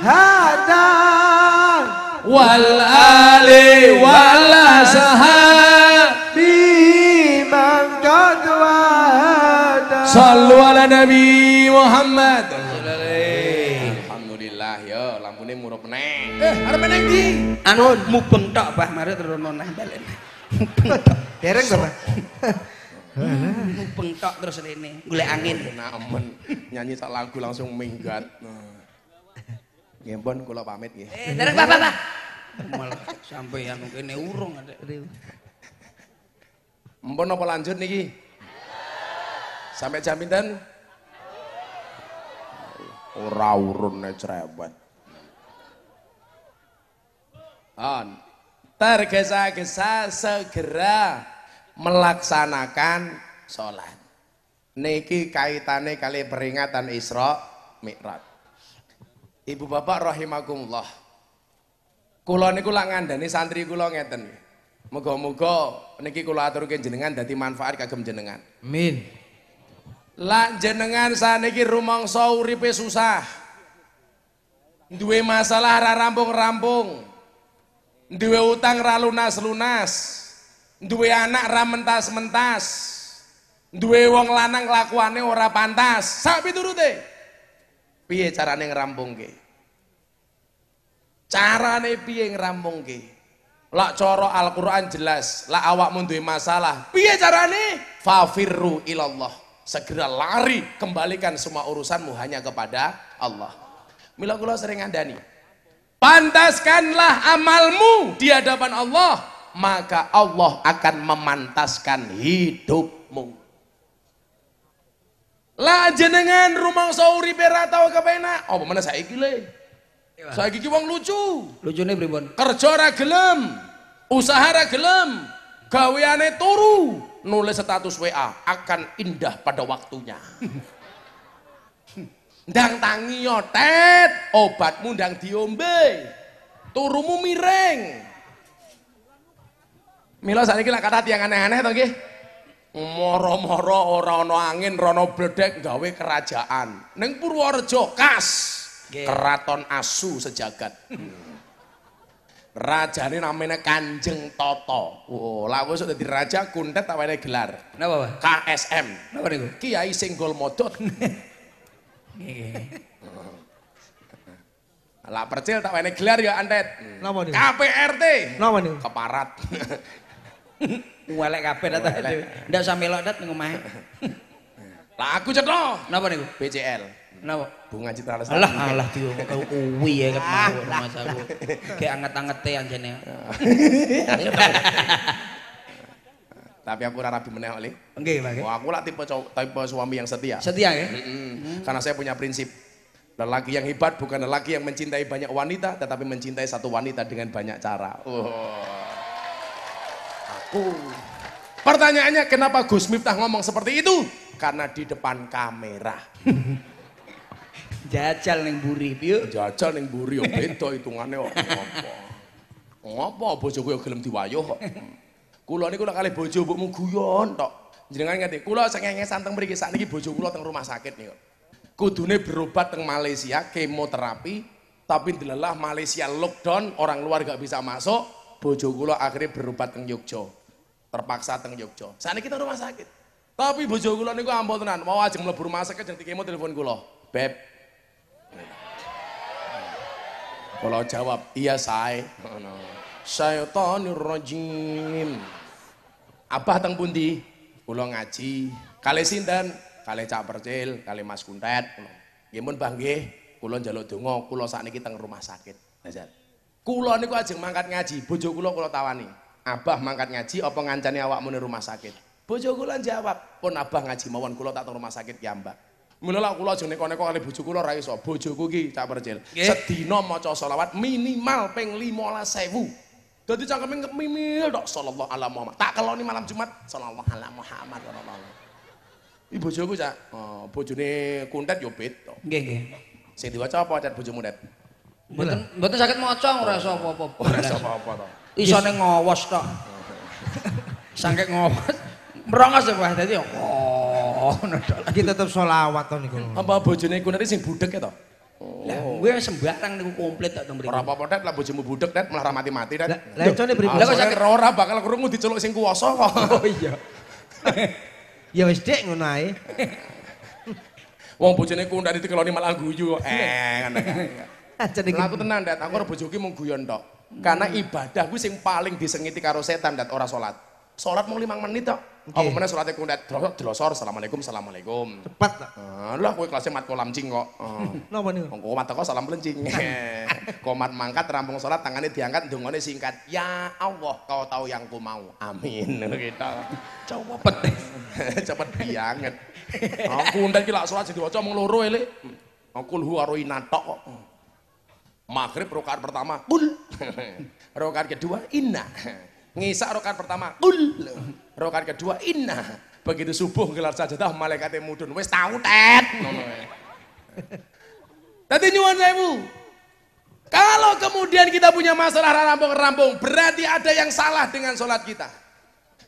hadang wal ali wal ashab biman qad wahada. Sallu ala Nabi Muhammad. Alhamdulillah ya, lampune murup meneh. Eh, arep meneh ndi? anu mubeng tok bah mari terus nonah balen dereng to Pak? Mubeng tok terus rene golek angin. Amen. Nyanyi sak lagu langsung minggat. Nggih pun kula pamit nggih. eh dereng bah bah malah sampeyan kene urung ada Mpun apa lanjut niki? Sampai jam pinten? Ora urun cerewet. On. Tergesa-gesa segera melaksanakan sholat. Niki kaitannya kali peringatan Isra Mi'raj. Ibu bapak rahimakumullah. Kula niku lak ngandani santri kula ngeten. Muga-muga niki kula aturke jenengan dadi manfaat kagem jenengan. amin Lah jenengan saniki rumangsa uripe susah. Duwe masalah ra rampung-rampung. Duwe utang ra lunas-lunas. Duwe anak ra mentas-mentas. Duwe wong lanang kelakuane ora pantas. Sak piturute. Piye carane ngrampungke? Carane piye ngrampungke? Lak cara Al-Qur'an jelas, lak awakmu duwe masalah. Piye carane? Fafirru ilallah segera lari kembalikan semua urusanmu hanya kepada Allah mila kula sering ngandani pantaskanlah amalmu di hadapan Allah maka Allah akan memantaskan hidupmu lah jenengan rumah sauri ora tau kepenak. Apa mana saiki le? Saiki ki wong lucu. Lucune pripun? kerja ra gelem usaha ra gelem gaweane turu nulis status WA akan indah pada waktunya. <laughs> Ndang tangi yotet obatmu ndang diombe. Turumu miring. Mila saat ini kata tiang aneh-aneh to nggih. Moro-moro ora ana angin, rono bledek gawe kerajaan. Ning Purworejo kas Nggih. keraton asu sejagat. Rajane namanya Kanjeng Toto. Oh, lah wis dadi raja kuntet tak wene gelar. Napa, Pak? KSM. Napa niku? Kiai Singgol Modot. <laughs> Lah percil tak wene gelar ya antet. Napa niku? KPRT. Napa niku? Keparat. <laughs> Welek kabeh ta. Ndak usah melok dat ning omahe. <laughs> Lah aku cetho. Napa niku? BCL. Napa? Bunga Citra Lestari. Alah alah diwo kau uwi ya mau rumah saku. Kayak anget-angete anjene. <laughs> Tapi aku ora rabi meneh oleh. Nggih, Pak. Oh, aku lah tipe tipe suami yang setia. Setia ya? Karena saya punya prinsip. Lelaki yang hebat bukan lelaki yang mencintai banyak wanita, tetapi mencintai satu wanita dengan banyak cara. Oh. Aku. Pertanyaannya kenapa Gus Miftah ngomong seperti itu? Karena di depan kamera. <laughs> Jajal ning buri, piye? Jajal ning mburi yo beda hitungane kok. Ngopo? Ngopo bojoku yo gelem diwayuh kok. Kula niku lek kalih bojo mbokmu guyon tok. Jenengan ngerti, sengenge santeng mriki sakniki bojo kula teng rumah sakit niku. Kudune berobat teng Malaysia kemoterapi, tapi delalah Malaysia lockdown, orang luar gak bisa masuk, bojo kula akhirnya berobat teng Yogyo. Terpaksa teng Yogyo. Sakniki teng rumah sakit. Tapi bojo kula niku ampun tenan, mau ajeng mlebu rumah sakit jeng dikemo telepon kula. Beb, Kalau jawab, iya saya. Syaitonir rajim. Abah teng pundi? Kula ngaji. Kali sinten? Kali Cak Percil, kali Mas Kuntet. Nggih mun Mbah nggih, kula njaluk donga, kula sakniki teng rumah sakit. Nazar. Kula niku ajeng mangkat ngaji, bojo kula kula tawani. Abah mangkat ngaji apa ngancani awakmu ning rumah sakit? Bojo kula jawab, "Pun Abah ngaji mawon kula tak rumah sakit ya, Mbak." Mula lah kula ajeng neko-neko kali bojo kula ra iso. Bojoku ki Cak Percil. Nggih. Sedina maca selawat minimal ping 15.000. Dadi cangkeme mimil tok sallallahu ala Muhammad. Tak keloni malam Jumat sallallahu ala Muhammad sallallahu. Iki bojoku cak, oh, bojone kuntet yo beda. Nggih, nggih. Sing diwaca apa cat bojomu net? Mboten mboten saged maca ora iso apa-apa. Ora iso apa-apa to. Isone ngowos tok. Sangke ngowos. Merongos ya. Dadi oh, ngono tok. Iki tetep selawat to niku. Apa bojone kuntet iki sing budek ya to? Lah, gue sembarang niku komplit tak teng mriki. Ora apa-apa tet, lah bojomu budek tet malah ra mati-mati tet. Lah icone pripun? Lah kok sakit ora bakal krungu diceluk sing kuwasa kok. <laughs> Oh iya. Ya wis Dik ngono ae. Wong bojone kuntet dikeloni malah guyu. Eh, ngono. Niki. Lah aku tenan dat, aku ora bojoku mung guyon tok. Karena ibadah kuwi sing paling disengiti karo setan dat ora salat. Salat mung 5 menit tok. Apa Nggih. meneh salate kundet drosor assalamualaikum assalamualaikum. Cepat tak. Ah, lah kowe kelasnya mat kolam cing kok. Ah. <laughs> Napa niku? Wong komat teko salam pelencing. <laughs> komat mangkat rampung salat tangannya diangkat dongane singkat. Ya Allah, kau tahu yang ku mau. Amin. <laughs> Gitu. Cepet. Cepet banget. Aku iki lak salat sing diwaca mung loro elek. Aku lu karo inatok kok. Maghrib rakaat pertama, kul. <laughs> rakaat kedua, inna. Ngisak rakaat pertama, kul. Rakaat kedua, inna. Begitu subuh gelar sajadah malaikate mudun. Wis tau tet. <laughs> Tadi nyuwun sewu. Kalau kemudian kita punya masalah rampung-rampung, berarti ada yang salah dengan sholat kita.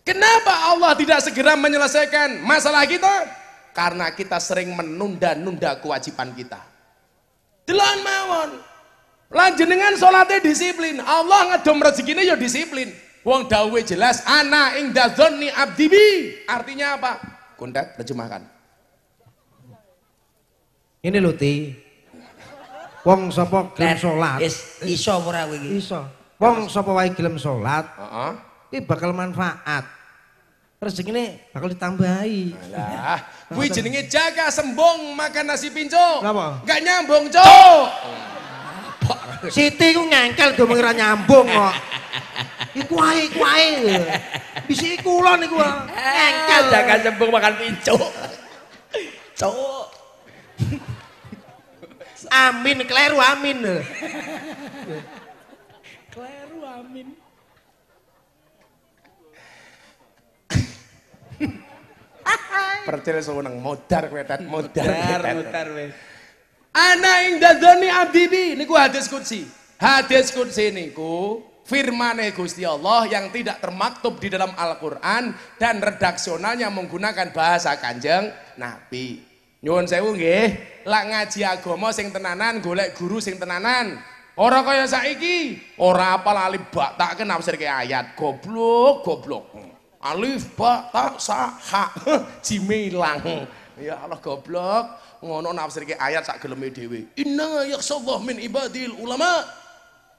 Kenapa Allah tidak segera menyelesaikan masalah kita? Karena kita sering menunda-nunda kewajiban kita. Delon mawon. Lanjenengan salatnya disiplin. Allah ngedom rezekinya ya disiplin. Wong dawe jelas ana ing dadzonni abdibi. Artinya apa? Kundat terjemahkan. Ini lho Ti. Wong sapa gelem salat? Wis iso ora kowe iki? Iso. Wong sapa wae gelem salat, Heeh. iki bakal manfaat. Rezekine bakal ditambahi. Lah, kuwi jenenge jaga sembung makan nasi pinco. Kenapa? Enggak nyambung, Cuk. Siti ku ngengkel do mengira nyambung kok. Iku ae, iku ae. Bisi kula niku. Ngengkel jaga sembung makan pincuk. Cuk. Amin, kleru amin. Kleru amin. Percil seneng modar kowe tet, modar. Tet. mutar wis. Ana ing dadoni abdibi niku hadis qudsi. Hadis qudsi niku firmane Gusti Allah yang tidak termaktub di dalam Al-Qur'an dan redaksionalnya menggunakan bahasa Kanjeng Nabi. Nyuwun sewu nggih, lak ngaji agama sing tenanan golek guru sing tenanan. Ora kaya saiki, ora apal alif ba tak nafsirke ayat. Goblok, goblok. Alif ba ta sa ha <laughs> jimilang. Ya Allah goblok, ngono nafsirke ayat sak geleme dhewe. Inna yakhshallah min ibadil ulama.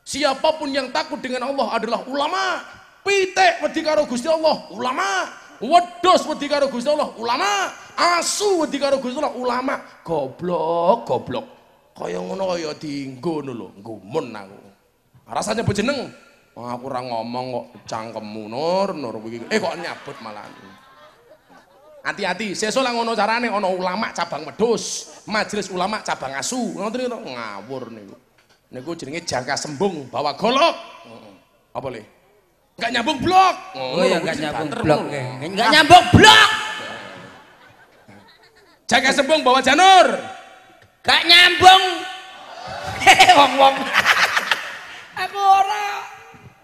Siapapun yang takut dengan Allah adalah ulama. Pitik wedi karo Gusti Allah, ulama. Wedhus wedi karo Gusti Allah, ulama. Asu wedi karo Gusti Allah, ulama. Goblok, goblok. Kaya ngono kaya dienggo lho, gumun aku. Rasanya bejeneng. Aku ora ngomong kok cangkemmu nur nur. Eh kok nyabut malah. Hati-hati, sesuk lah ngono carane ana ulama cabang wedhus, majelis ulama cabang asu. Ngoten niku ngawur niku. Niku jenenge jaka sembung bawa golok. Heeh. Apa le? Enggak nyambung blok. Oh ya enggak kuwi nyambung blok. Enggak nyambung blok. Jaka sembung bawa janur. Gak nyambung. <laughs> Wong-wong. <laughs> Aku ora.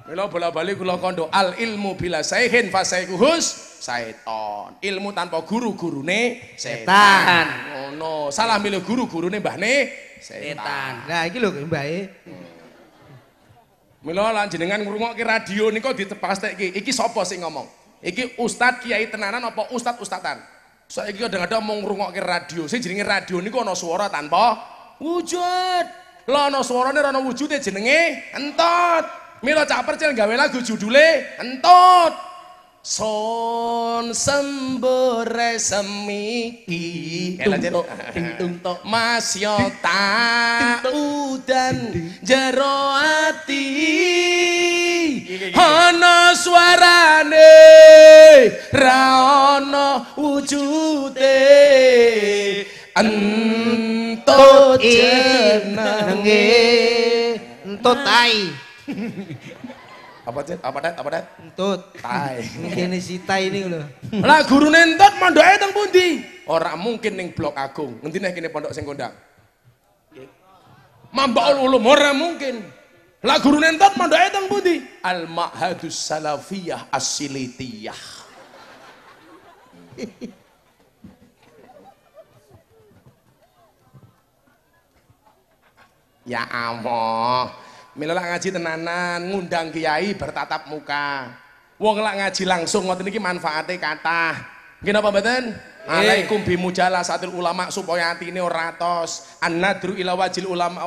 Mila bola-bali kula kondo al ilmu bila saihin fasaikuhus saiton. Ilmu tanpa guru gurune setan. Setan. Ngono. Salah milih guru gurune mbahne setan. Setan. Nah, iki lho mbake. Mila lan jenengan ngrungokke radio nika ditepastekke. Iki sapa sing ngomong? Iki ustad kiai tenanan apa ustad ustadan? Saiki kadang-kadang mau ngrungokke radio. Sing jenenge radio niku ana swara tanpa wujud. Lah ana swarane ora ana wujude jenenge entot. Mila cak percil gawe lagu judule entot. Son sembore semiki. Tung tok. Mas yo tak udan jero ati ana suarane ra ana wujude entut jenenge Entut tai. <laughs> apa cet apa det apa det Entut. tai Ngene si tai ini lho. lah gurune entut mondoke teng pundi ora mungkin ning blok agung ngendi nek kene pondok sing kondang Mambaul ulum ora mungkin. Lah gurune entot mondoke teng pundi? Al Ma'hadus Salafiyah As-Silitiyah. <laughs> ya Allah. Mila ngaji tenanan, ngundang kiai bertatap muka. Wong lak ngaji langsung ngoten iki manfaate kathah. Nggih napa mboten? Alaikum bimujalasatil ulama supaya atine ora tos. An-nadru ila wajil ulama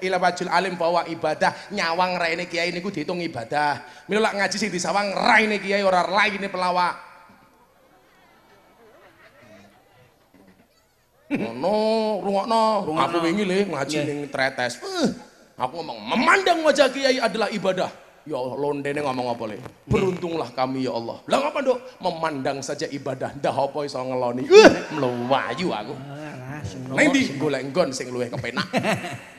ila wajil alim bahwa ibadah nyawang raine kiai niku dihitung ibadah. Lak ngaji sing disawang raine kiai ora raine pelawak. Ngono, rungokno, aku wingi le ngaji ning tretes. Eh, aku ngomong memandang wajah kiai adalah ibadah. Ya Allah, londene ngomong apa le? Beruntunglah kami ya Allah. Lah ngapa nduk? Memandang saja ibadah. Dah apa iso ngeloni? Uh, mluwayu aku. Neng ndi golek nggon sing luwih kepenak. <laughs>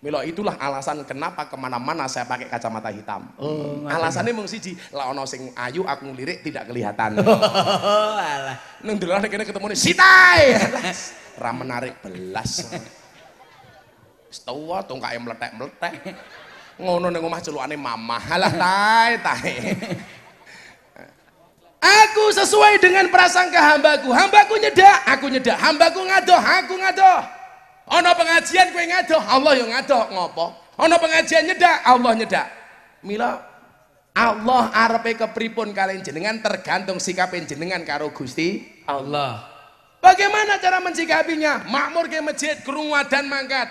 Milo itulah alasan kenapa ke mana-mana saya pakai kacamata hitam. Oh, Alasannya mung siji, lah ono sing ayu aku ngelirik tidak kelihatan. <laughs> Oh, alah. Neng kene ketemu nih sitai. <laughs> Ra menarik belas. Setua tungkae meletek-meletek. Ngono ning omah celukane mamah. Halah tai tai. Aku sesuai dengan prasangka hambaku. Hambaku nyedak, aku nyedak. Hambaku ngadoh, aku ngadoh. Ono pengajian kowe ngadoh, Allah yang ngadoh. Ngopo? Ono pengajian nyedak, Allah nyedak. Mila Allah arepe kepripun kalian jenengan tergantung sikap jenengan karo Gusti Allah. Bagaimana cara mensikapinya? Makmur ke masjid, krungu adan mangkat.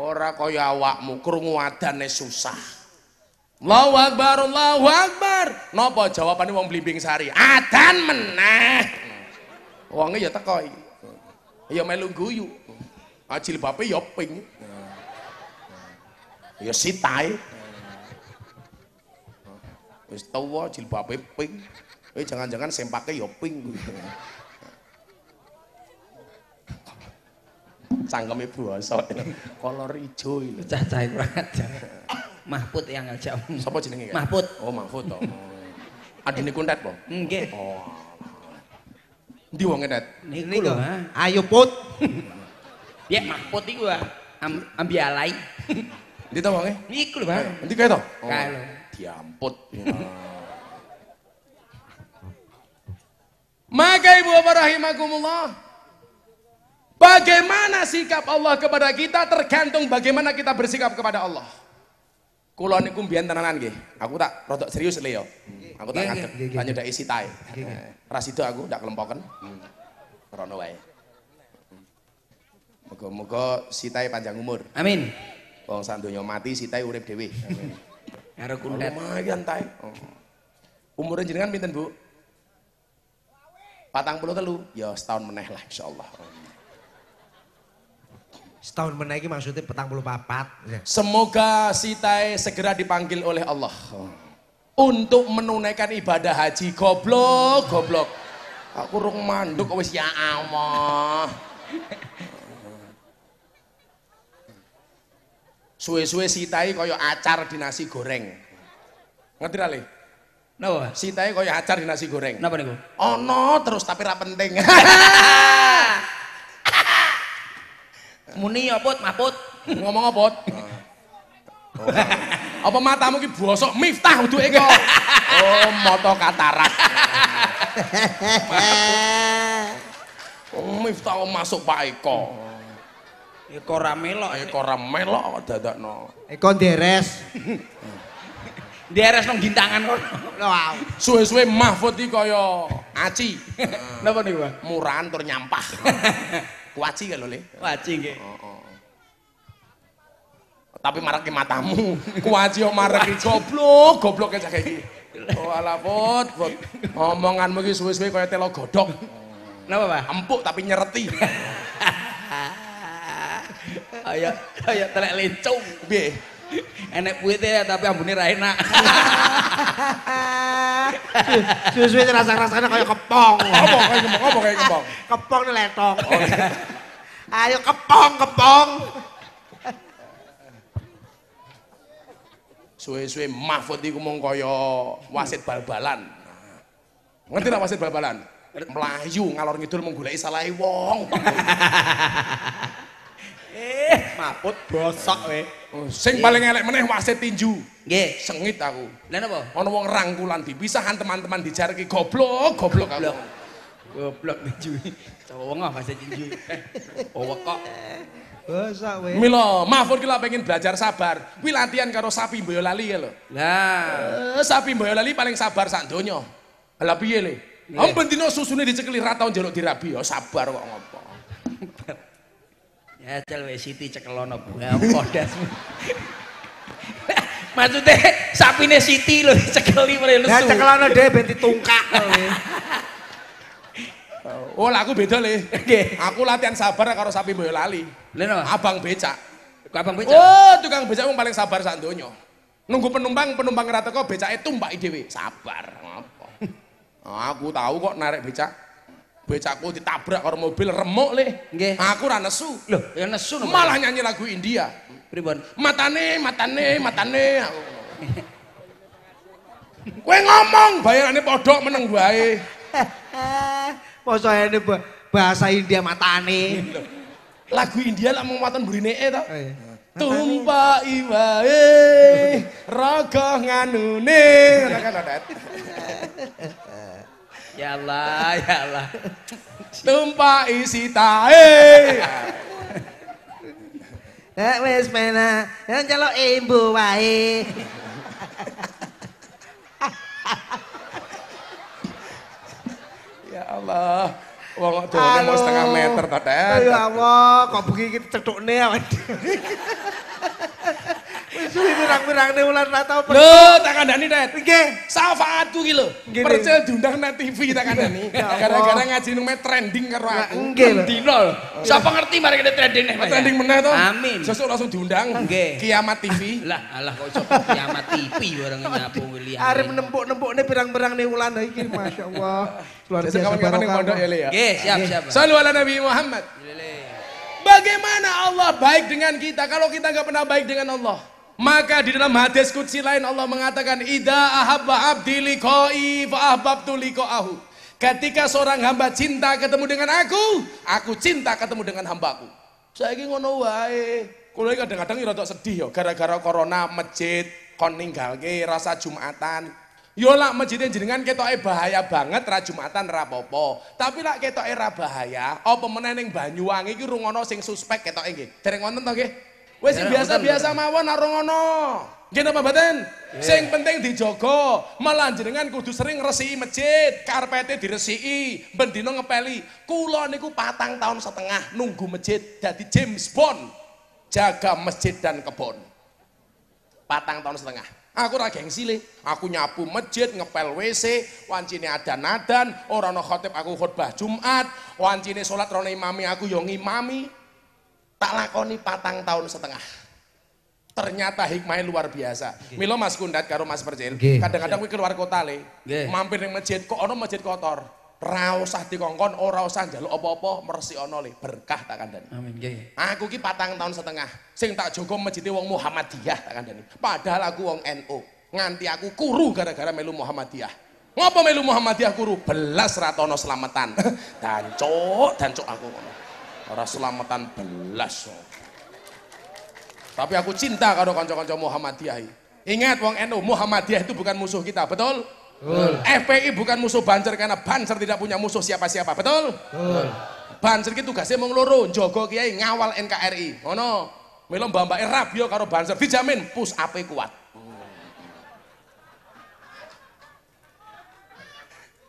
Ora kaya awakmu, krungu adane susah. Allahu Akbar, Allahu Akbar. Napa jawabane wong blimbing sari? Adan meneh. Wonge ya teko iki. Ya melu guyu. Ajil bape ya ping. Ya sitae. Wis tuwa jilbabe ping. Eh jangan-jangan sempake ya ping. Cangkeme buasa. Kolor ijo iki. Cacah kurang ajar. Mahpud yang ngajak. Sapa jenenge? Kak? Mahfud. Oh, Mahfud to. Adine kuntet po. Nggih. Oh. Ndi wong ngetet? Niku lho. Ayo put. Ya Mahpud iku ah. Am, ambialai. Ndi to wonge? Niku lho, Bang. Ndi kae to? Kae lho. Diamput. <laughs> Maka Ibu Bapak rahimakumullah, bagaimana sikap Allah kepada kita tergantung bagaimana kita bersikap kepada Allah. Kulo niku mbiyen tenanan nggih. Aku tak rodok serius le yo. Aku tak ngadeg, nggih. tak nyedaki sitae. Ras itu aku ndak kelempoken. Rono wae. Moga-moga sitae panjang umur. Amin. Wong sak donya mati sitae urip dhewe. Amin. Karo kundet. Lumayan tae. Oh. Umurnya jenengan pinten, Bu? Patang puluh telu, ya setahun meneh lah insyaallah. Setahun menaiki maksudnya petang puluh papat. Semoga Sitae segera dipanggil oleh Allah untuk menunaikan ibadah haji. Goblok, goblok. Aku rung manduk wis ya Allah. Suwe-suwe Sitae kaya acar di nasi goreng. Ngerti ra, Le? Napa? Sitae kaya acar di nasi goreng. Napa niku? Ono terus tapi ra penting. <laughs> Muni ya Put, Mahpud. Ngomong apa? <laughs> apa matamu ki bosok miftah uduke kok. Oh, mata katarak. <laughs> Oh, miftah masuk Pak Eko. Ya kok ora melok. Eko ora melok kok dadakno. Eko deres. <laughs> Deres nang gintangan kono. Wow. Suwe-suwe Mahfud iki kaya aci. Napa niku, Bang? Murahan tur nyampah. Kuaci kalau le. Waci nggih. Tapi marake matamu. <laughs> Kuaci kok marake goblok, goblok aja kayak iki. Oh ala Put, Put. Omonganmu iki suwe-suwe kaya telo godhog. Napa, Pak? Empuk tapi nyereti. <laughs> Ayo, ayo telek lencung. Piye? Enek puite tapi ambune ra enak. <laughs> Suwe-suwe rasa-rasanya kayak kepong. Apa kayak kembang? Apa kayak kembang? Kepong nih letong. Ayo kepong, kepong. Suwe-suwe Mahfud iku mung kaya wasit bal-balan. Ngerti tak wasit bal-balan? Melayu ngalor ngidul menggulai salahe wong. <laughs> eh, Mahpud bosok we. Oh, Sing paling elek meneh wasit tinju. Nggih. Sengit aku. Lah napa? Ana wong rangkulan dipisahan teman-teman dijarki goblok, goblok aku. Goblok. Goblok tinju. Cowong ah bahasa tinju. <laughs> Oh kok. Bosak weh. Mila, Mahfud ki lak pengen belajar sabar. Kuwi latihan karo sapi Boyolali ya lho. Lah, Eh, sapi Boyolali paling sabar sak donya. Lah piye le? Ampun dino susune dicekeli ra tau njaluk dirabi ya sabar kok ngopo. <laughs> ya cel we Siti cekelono gua podas. <laughs> Maksudnya sapine Siti lho cekeli mrene Ya lesu. cekelana dhewe ben ditungkak. Oh, lah aku beda le. Nggih. Aku latihan sabar karo sapi Boyolali. Lha? Abang becak. Kok abang becak? Oh, tukang becak wong paling sabar sak donya. Nunggu penumpang, penumpang ora teko becake tumpaki dhewe. Sabar. Apa? <laughs> Aku tahu kok narik becak. Becakku ditabrak karo mobil remuk le. Nggih. Aku ora nesu. Loh, ya nesu napa? Malah nyanyi lagu India. pripun? Matane, matane, matane. Aku. Kowe ngomong bayarane podok meneng wae. <laughs> Ini ba- bahasa India matane. Lagu India lah mau watan burineke to. Oh, iya. Tumpai wae raga nganune. <laughs> Ya Allah, ya Allah. Tumpah isi tae. <laughs> Eh wis mena, yang celok imbu wae. <laughs> Ya Allah. Wong kok mau setengah meter Tet. Ya Allah, kok begini kita cedukne awake <laughs> suwi pirang-pirang ulan ra tau per- Lho, tak kandhani, Tet. Nggih. Syafaatku. Gini. Percil diundang nang TV tak kandhani. Ya Allah. Gara-gara ngaji nang trending karo Lah, aku. Nggih lho. Dino. lho. Siapa ngerti mari kita trending nih? Trending meneh to. Amin. Sesuk langsung diundang. Nggih. Kiamat TV. Lah, alah kok iso kiamat TV bareng nyapu William. Arep nempuk-nempukne pirang-pirang ulan iki <laughs> masyaallah. Luar Sesuk biasa kapan-kapan barokah. pondok ya, Le ya. Nggih, siap, siap. Sallu ala Nabi Muhammad. Bagaimana Allah baik dengan kita kalau kita nggak pernah baik dengan Allah? Maka di dalam hadis kudsi lain Allah mengatakan Ida ahabba abdi liqai fa ahbabtu liqa'ahu. Ketika seorang hamba cinta ketemu dengan aku, aku cinta ketemu dengan hambaku. Saiki ngono wae. Kulo kadang-kadang rada sedih ya gara-gara corona masjid kon ninggalke rasa Jumatan. Yo lak masjidnya jenengan ketoke bahaya banget ra Jumatan ra apa-apa. Tapi lak ketoke ra bahaya, apa meneh ning Banyuwangi iki rungono sing suspek ketoke nggih. Dereng wonten to nggih? Wis sing Dereng biasa-biasa mawon ora rungono. Nggih napa mboten? Sing penting dijogo, malah jenengan kudu sering resiki masjid, karpete diresiki, ben dina ngepeli. Kula niku patang tahun setengah nunggu masjid dadi James Bond. Jaga masjid dan kebon patang tahun setengah. Aku ora gengsi le. Aku nyapu masjid, ngepel WC, wancine adan-adan, ora ana khotib aku khutbah Jumat, wancine salat rono imami aku yo ngimami. Tak lakoni patang tahun setengah. Ternyata hikmahnya luar biasa. Milo Mas Kundat karo Mas Percil, Nggih. kadang-kadang kuwi keluar kota le. Nggih. Mampir ning masjid kok ana masjid kotor. Ra usah dikongkon, ora usah njaluk apa-apa, meresikono le. Berkah tak kandhani. Amin, nggih. Aku ki patang tahun setengah. Sing tak jogo masjid wong Muhammadiyah tak kandhani. Padahal aku wong NU. Nganti aku kuru gara-gara melu Muhammadiyah. Ngapa melu Muhammadiyah kuru? Belas ratono selamatan. <laughs> dancuk, dancuk aku. Ora selamatan belas. Tapi aku cinta karo kanca-kanca Muhammadiyah. Ingat wong NU, Muhammadiyah itu bukan musuh kita, betul? FPI bukan musuh Banser karena Banser tidak punya musuh siapa-siapa, betul? Banser ki tugasnya mung loro, njogo kiai ngawal NKRI. Ngono. Milo mbambake Rabio karo Banser dijamin pus ape kuat.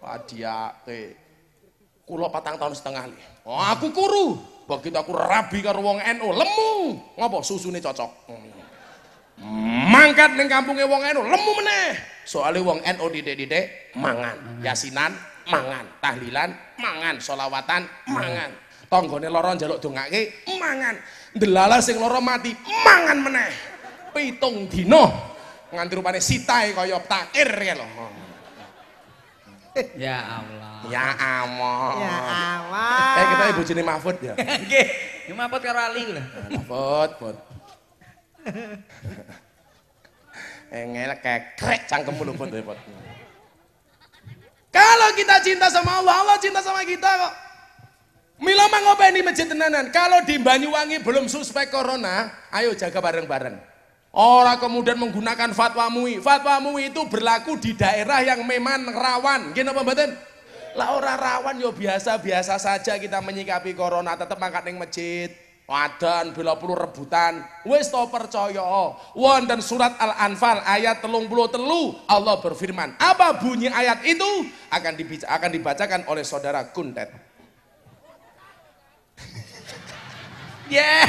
Wadiake. Kula patang tahun setengah li. Oh, aku kuru. Begitu aku rabi karo wong NU, lemu. Ngopo susune cocok. Mangkat ning kampunge wong NU, lemu meneh. Soale wong NU didik-didik mangan, yasinan mangan, tahlilan mangan, solawatan mangan. Tanggane lara njaluk dongake mangan. Delala sing lara mati mangan meneh. Pitung dina nganti rupane sitae kaya takir kae lho. Ya Allah. Ya amon. Ya Allah. Eh kita ibu jenis Mahfud ya. <laughs> Nggih. Ini mapot karo Ali lho. Mahfud, Mahfud. <laughs> Engel kekrek cangkemmu lho, Bud, Bud. Kalau kita cinta sama Allah, Allah cinta sama kita kok. Mila mah ngopeni masjid tenanan. Kalau di Banyuwangi belum suspek corona, ayo jaga bareng-bareng. Orang kemudian menggunakan fatwa MUI. Fatwa MUI itu berlaku di daerah yang memang rawan. Gini apa? Lah orang rawan yo biasa-biasa saja kita menyikapi corona tetap mangkat ning masjid. Wadan bila perlu rebutan. Wis to percaya. Wonten surat Al-Anfal ayat telung puluh telu Allah berfirman. Apa bunyi ayat itu? Akan dibaca, akan dibacakan oleh saudara Kuntet. <laughs> Ya,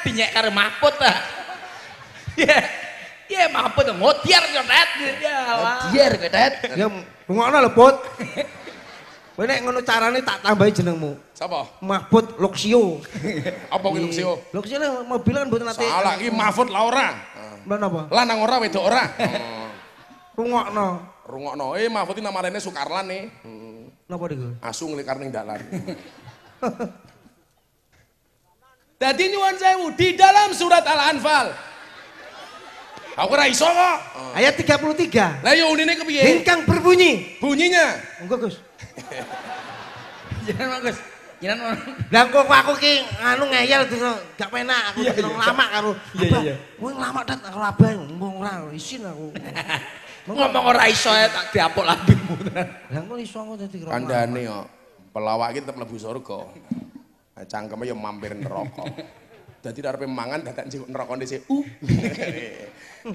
dinyek karo Mahfud ta. Ya. Ya Mahfud ngotiar yo Tet. Ya. Biar Kuntet. Ya rungokno lho, Put. Kowe nek ngono carane tak tambahi jenengmu. Siapa? Mahfud Luxio. Apa kuwi Luxio? Luxio lho mobil kan mboten nate. Salah iki Mahfud Laura. Mbak napa? Lanang ora wedok ora. <laughs> Rungokno. Rungokno, eh Mahfud iki nama lainnya Sukarlan nih. Napa niku? Asu ngelikar ning dalan. <laughs> Dadi nyuwun sewu di dalam surat Al-Anfal. Aku ora iso kok. Ayat 33. Lah yo unine kepiye? Hingkang berbunyi. Bunyinya. Enggak, <laughs> Gus. Jangan Mas. Jangan Lah kok aku ki anu ngeyel terus gak penak aku Iya, yeah, iya. lama karo. <laughs> Iya, iya, iya. Kowe lama dat karo abang ngomong ora isin aku. <laughs> Ngomong ora iso ya tak diapuk lambemu tenan. Lah kok iso aku dadi karo. Kandhane kok pelawak iki tetep mlebu surga. Nah, Cangkeme ya mampir neraka. Dadi arepe mangan dadak njik neraka dhisik. Uh. <laughs>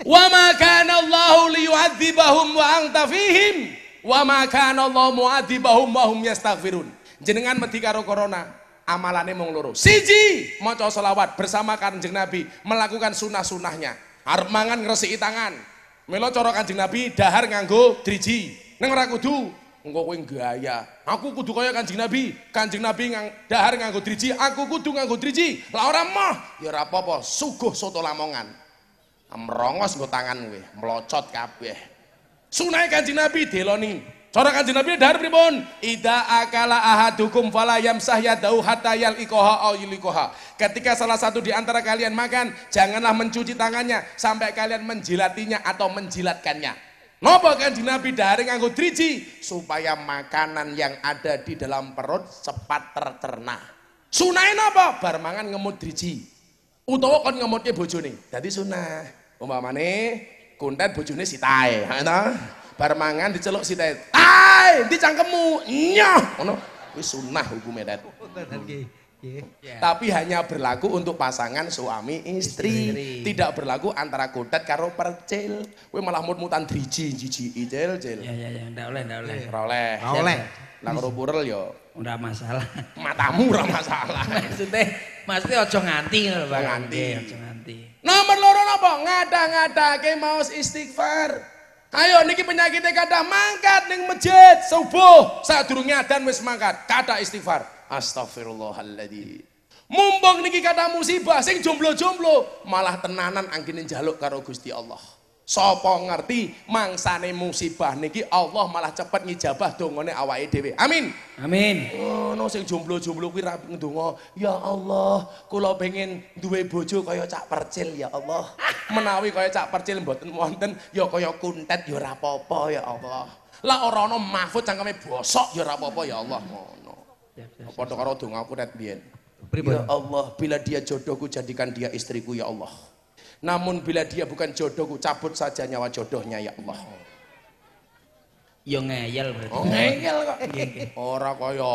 Wa ma kana Allahu liyu'adzibahum wa anta fihim. Wa ma kana Allah mu'adzibahum wa hum yastaghfirun. Jenengan medhi karo corona, amalane mung loro. Siji, maca selawat bersama Kanjeng Nabi, melakukan sunah-sunahnya. Arep mangan ngresiki tangan. Melo cara Kanjeng Nabi dahar nganggo driji. Ning ora kudu engko kowe gaya. Aku kudu kaya Kanjeng Nabi. Kanjeng Nabi ngang dahar nganggo driji, aku kudu nganggo driji. Lah ora moh, ya ora apa-apa, suguh soto lamongan. Merongos nggo tangan kowe, melocot kabeh. Sunai Kanjeng Nabi deloni. Cara Kanjeng Nabi dahar pripun? Ida akala ahadukum fala yamsah yadahu hatta yalqaha aw yulqaha. Ketika salah satu di antara kalian makan, janganlah mencuci tangannya sampai kalian menjilatinya atau menjilatkannya. Napa Kanjeng Nabi dahar nganggo driji supaya makanan yang ada di dalam perut cepat tercerna. Sunai napa? Bar mangan ngemut driji. Utawa kon ngemutke bojone. Dadi sunah. Umpamane kuntet bojone sitae, ha ta? Bar mangan diceluk sitae. Ai, di cangkemmu. Nyoh. Ngono. Wis sunah hukume dat. Tapi hanya berlaku untuk pasangan suami istri. Istri. Tidak berlaku antara kuntet karo percil. Kowe malah mut-mutan driji, jiji, ijel, jel. Ya ya ya ndak oleh ndak oleh. Ora oleh. Ora oleh. Lah karo purel ya Ora masalah. matamu ora masalah. <laughs> Maksudnya mesti aja nganti ngono Bang. Nganti. Nggih, Aja nganti. Nomor loro napa? Ngada-ngadake maos istighfar. Ayo niki penyakitnya kada mangkat ning masjid subuh sadurunge adan wis mangkat kata istighfar. Astagfirullahaladzim. Mumpung niki kata musibah sing jomblo-jomblo malah tenanan anggene njaluk karo Gusti Allah. Sapa ngerti mangsane musibah niki Allah malah cepet ngijabah dongane awake dhewe. Amin. Amin. Ngono sing jomblo-jomblo kuwi ra ndonga, ya Allah, kula pengen duwe bojo kaya Cak Percil ya Allah. <laughs> Menawi kaya Cak Percil mboten wonten, ya kaya kuntet ya ora apa-apa ya Allah. Lah ora ana mahfud cangkeme bosok ya ora apa-apa ya Allah. Ngono. Padha karo dongaku nek biyen. Ya Allah, bila dia jodohku jadikan dia istriku ya Allah. Namun bila dia bukan jodohku cabut saja nyawa jodohnya ya Allah. Yo ngeyel berarti. Oh ngeyel kok. Ora kaya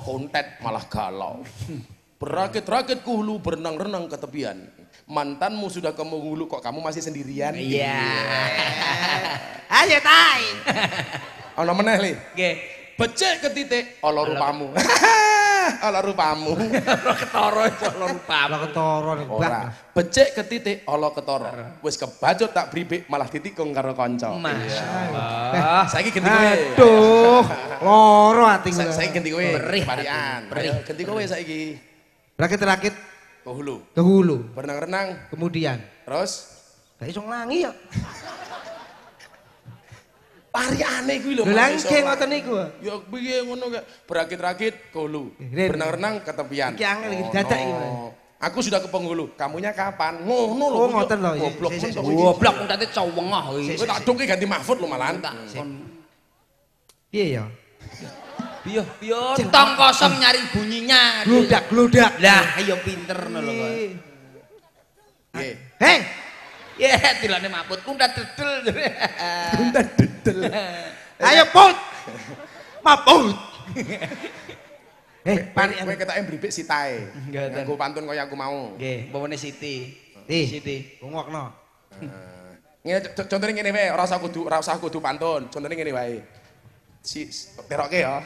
kuntet malah galau. Berakit-rakit ke hulu, berenang-renang ke tepian. Mantanmu sudah ke hulu kok kamu masih sendirian? Iya. <laughs> Ayo tai. Ana meneh li. Nggih. Becek ke titik, ala <laughs> rupamu. ala rupamu. Ora ketara Lah rupamu. ketara nih. Ora. Becek ke titik, ala ketara. Wis kebajut tak bribik malah ditikung karo kanca. Masyaallah. Saiki ganti kowe. Aduh, loro ati Sa- gue. Saiki ganti kowe. Perih Parian. Ayo, Ganti kowe saiki. Rakit-rakit Ke hulu. ke hulu. Berenang-renang. Kemudian, Terus gak iso nglangi ya. Pariane kuwi lho. Langke iso ngoten niku. Ya piye ngono gak? Berakit-rakit hulu. Ren. Berenang-renang ke tepian. Iki angel iki dadak iki. no. Aku sudah ke penghulu. Kamunya kapan? Ngono lho. Oh, kuwi. ngoten lho. Goblok kowe iki. Goblok kuntate cowengah iki. Kowe tak duki ganti Mahfud lho malahan. Piye ya? Biyo, biyo, tong kosong nyari bunyinya. Gludak, gludak. Lah, ayo pinter ngono lho. kok. Nggih. Hei, Ya, tilane maput kundat dedel. <laughs> Kuntet dedel. <laughs> ayo put. Maput. <laughs> Eh, pari Kowe ketake mbribik sitae. Nganggo pantun kaya aku mau. Nggih, bawane Siti. Ih, Siti. Ngokno. Ngene co- contone ngene wae, ora usah kudu ora usah kudu pantun. Contone ngene wae. Si teroke ya.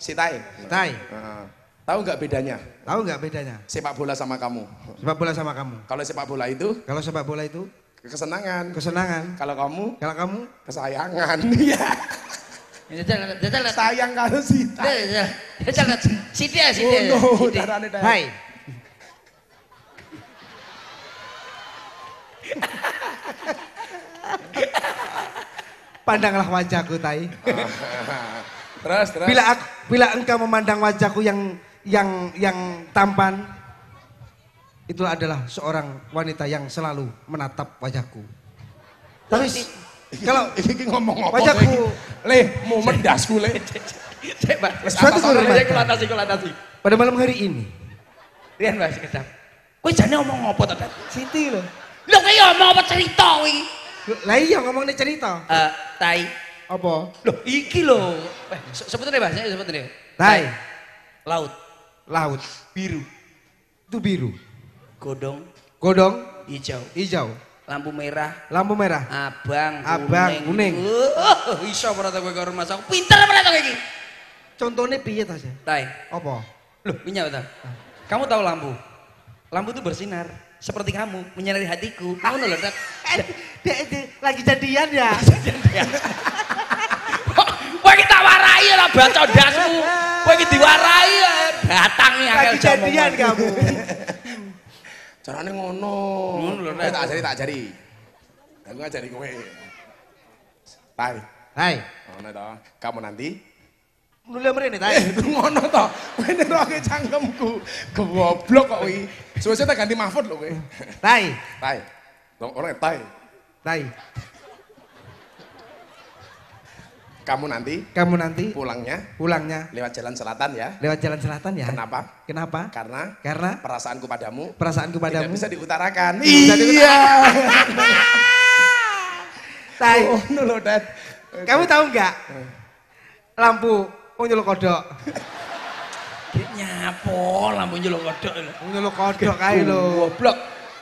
Sitae. Tai, Heeh. Tahu nggak bedanya tahu nggak bedanya sepak bola sama kamu? sepak bola sama kamu? Kalau sepak bola itu Kalau sepak bola itu kesenangan. kesenangan. Kalau kamu Kalau kamu kesayangan. <laughs> Iya. Jajal. Sayang karo Sita. Jajal, jajal. Siti ya, Siti. ya, Oh, darane. Hai. Pandanglah wajahku, Tai. <laughs> Terus, terus. Bila aku, bila engkau memandang wajahku yang yang yang tampan, itulah adalah seorang wanita yang selalu menatap wajahku. Tapi kalau <laughs> iki ngomong apa? Wajahku. kowe iki? Le, mau mendasku le. Cek, Mbak. Suatu Apa, Mbak? kehormatan. Kula atasi, kula atasi. pada malam hari ini, Rian, Mbak, sekedap. Kowe jane ngomong apa to, Dat? Siti loh. Lho kaya ngomong apa cerita kuwi? Lah iya ngomongnya cerita. Eh, tai. Apa? Loh, iki lho. Eh, se- sebutin deh, Pak. Saya sebutin deh. Tai. Laut. Laut. Biru. Itu biru. Godong. Godong Hijau. hijau. Lampu merah. Lampu merah. Abang. Abang, kuning. Uh, iso ora tau kowe karo Mas aku. Pinter apa tau iki? Contohnya piye ta sih? Tai. Apa? Loh, minyak betul. Kamu tahu lampu? Lampu itu bersinar seperti kamu menyinari hatiku. Kamu Tat. Eh, lagi jadian ya? Kowe iki tak warai lah baca dasmu. Kowe iki diwarai ya. batang ya lagi jadian kamu. Carane ngono. Ngono lho, Nek. tak ajari tak ajari. Aku ngajari kowe. Tai. Hai. Ngono to. Kamu nanti Mulai mrene ta. Eh, itu ngono to. Kowe neroke cangkemku. Goblok kok kuwi. Suwe-suwe tak ganti Mahfud lho kowe. Tai. Tai. Dong ora tai. Tai. Kamu nanti Kamu nanti pulangnya pulangnya lewat jalan selatan ya. lewat jalan selatan ya? Kenapa? Kenapa? Karena Karena perasaanku padamu perasaanku tidak padamu bisa diutarakan. Bisa Iya. <laughs> Tai. Oh, no, Dad. Kamu tahu nggak? Lampu unyul kodok. Nyapo lampu nyelok kodok. Unyul kodok kae lho. Goblok.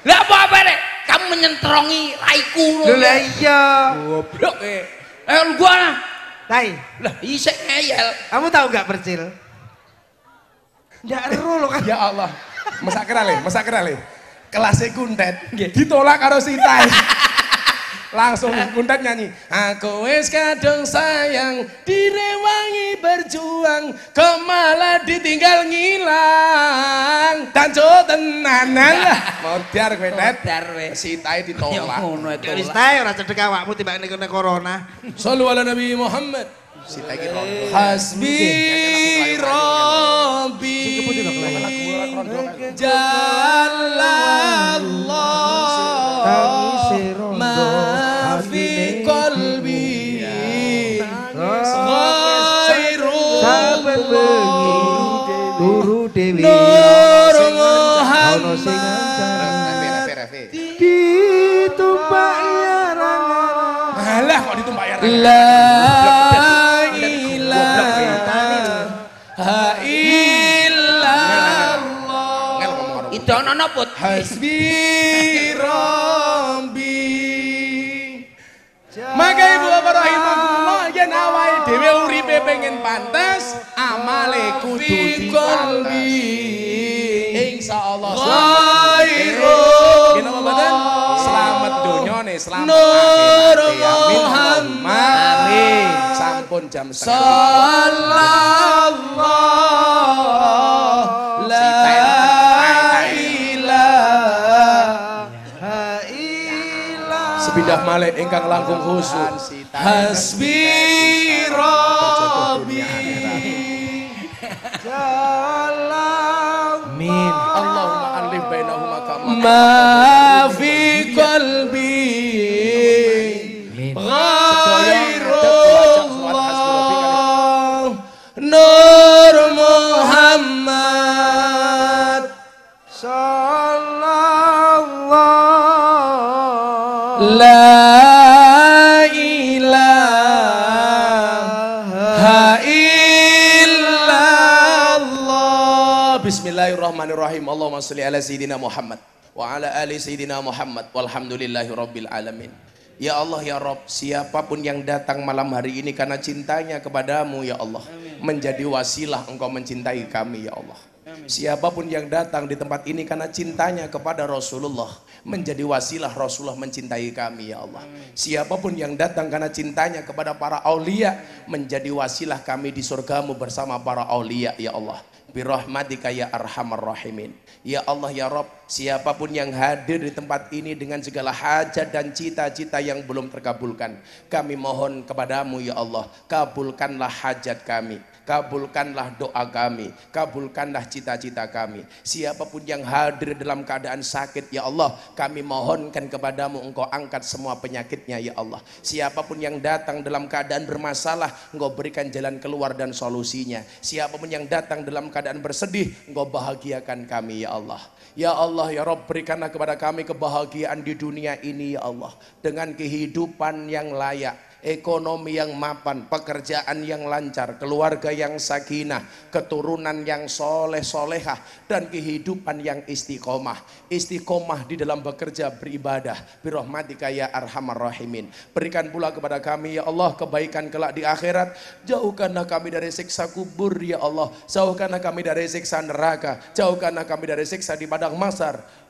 Lah apa apa nek? Kamu menyentrongi raiku Lho lah iya. Goblok eh. Eh lu gua nah. Tai. Lah isek ngeyel. Kamu tahu nggak percil? Nggak ero lo kan. Ya Allah. Masak le, masak kira le. Kelasnya kuntet ditolak karo si Tai. Langsung kuntet nyanyi. Aku wis kadung sayang, direwangi berjuang, kok malah ditinggal ngilang. Danco tenanan lah. Modar kowe Tet. Modar, we. Si Tai Ya ditolak. ngono itu. Wis tae ora cedek awakmu tiba nek kena corona. Sallu ala Nabi Muhammad. Si Tai ki rondo. Hasbi Rabbi. Jalallah Khairul Saben bengi turu dewi. Nur Muhammad. Ditumpak. Alah kok ya La illallah napa? Hasbi pengen pantes amale kudu dikolbi insyaallah khairul? Selamat dunia nih, selamat Nur akhirat ya. Amin. Sampun jam. Sallallahu la. Sepindah malih ingkang langkung khusyuk. Hasbi Rabbi. Jalan. Amin. Allahumma alif bainahuma kama Bismillahirrahmanirrahim. Allahumma sholli ala sayyidina Muhammad wa ala ali sayyidina Muhammad walhamdulillahi rabbil alamin. Ya Allah ya Rob, siapa pun yang datang malam hari ini karena cintanya kepadamu ya Allah, menjadi wasilah engkau mencintai kami ya Allah. Siapa pun yang datang di tempat ini karena cintanya kepada Rasulullah, menjadi wasilah Rasulullah mencintai kami ya Allah. Siapa pun yang datang karena cintanya kepada para aulia, menjadi wasilah kami di surgamu bersama para aulia ya Allah birahmatika ya arhamar rahimin. Ya Allah ya Rob, siapa pun yang hadir di tempat ini dengan segala hajat dan cita-cita yang belum terkabulkan. Kami mohon kepadamu ya Allah, kabulkanlah hajat kami. Kabulkanlah doa kami, kabulkanlah cita-cita kami. Siapa pun yang hadir dalam keadaan sakit ya Allah, kami mohonkan kepadamu engkau angkat semua penyakitnya ya Allah. Siapa pun yang datang dalam keadaan bermasalah, engkau berikan jalan keluar dan solusinya. Siapa pun yang datang dalam keadaan bersedih, engkau bahagiakan kami ya Allah. Ya Allah ya Rob berikanlah kepada kami kebahagiaan di dunia ini ya Allah. Dengan kehidupan yang layak ekonomi yang mapan, pekerjaan yang lancar, keluarga yang sakinah, keturunan yang soleh solehah, dan kehidupan yang istiqomah. Istiqomah di dalam bekerja beribadah. Birahmatika ya arhamar rahimin. Berikan pula kepada kami ya Allah kebaikan kelak di akhirat. Jauhkanlah kami dari siksa kubur ya Allah. Jauhkanlah kami dari siksa neraka. Jauhkanlah kami dari siksa di padang masar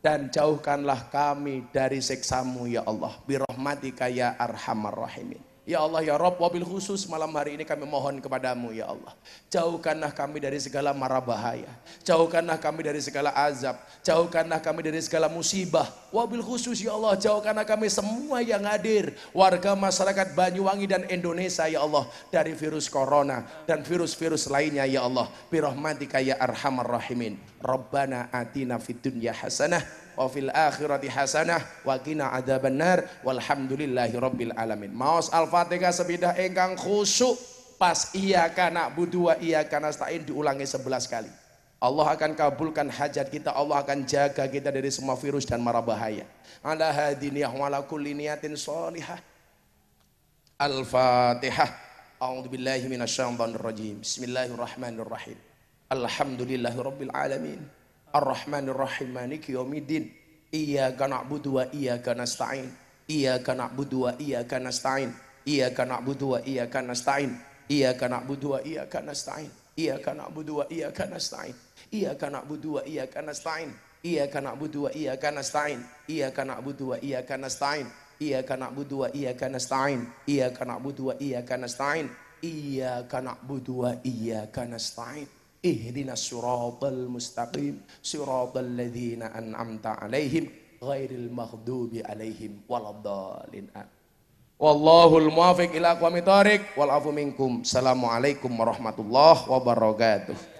dan jauhkanlah kami dari siksamu ya Allah. Birahmatika ya arhamar rahimin Ya Allah ya Rob wabil khusus malam hari ini kami mohon kepadamu ya Allah. Jauhkanlah kami dari segala mara bahaya. Jauhkanlah kami dari segala azab. Jauhkanlah kami dari segala musibah. Wabil khusus ya Allah jauhkanlah kami semua yang hadir. Warga masyarakat Banyuwangi dan Indonesia ya Allah. Dari virus corona dan virus-virus lainnya ya Allah. Birahmatika ya arhamar rahimin. Rabbana atina fid dunya hasanah wa fil akhirati hasanah wa qina adzabannar walhamdulillahi rabbil alamin. Maos Al-Fatihah sebidah engkang khusyuk pas iya kana budu wa iya kana stain diulangi 11 kali. Allah akan kabulkan hajat kita, Allah akan jaga kita dari semua virus dan mara bahaya. Ala hadiniyah wa kulli niyatin sholihah. Al-Fatihah. A'udzu billahi minasyaitonir rajim. Bismillahirrahmanirrahim. Alhamdulillahi rabbil alamin. Ar-Rahmanir Rahim Maliki Yaumiddin. Iyyaka na'budu wa iyyaka nasta'in. Iyyaka na'budu wa iyyaka nasta'in. Iyyaka na'budu wa iyyaka nasta'in. Iyyaka na'budu wa iyyaka nasta'in. Iyyaka na'budu wa iyyaka nasta'in. Iyyaka na'budu wa iyyaka nasta'in. Iyyaka na'budu wa iyyaka nasta'in. Iyyaka na'budu wa iyyaka nasta'in. Iyyaka na'budu wa iyyaka nasta'in. Iyyaka na'budu wa iyyaka nasta'in. Iyyaka na'budu wa iyyaka nasta'in. Ihdina suratal mustaqim suratal ladzina an'amta alaihim ghairil maghdubi alaihim waladhalin Wallahul muwafiq ila aqwamit thoriq wal afu minkum. Assalamualaikum warahmatullahi wabarakatuh.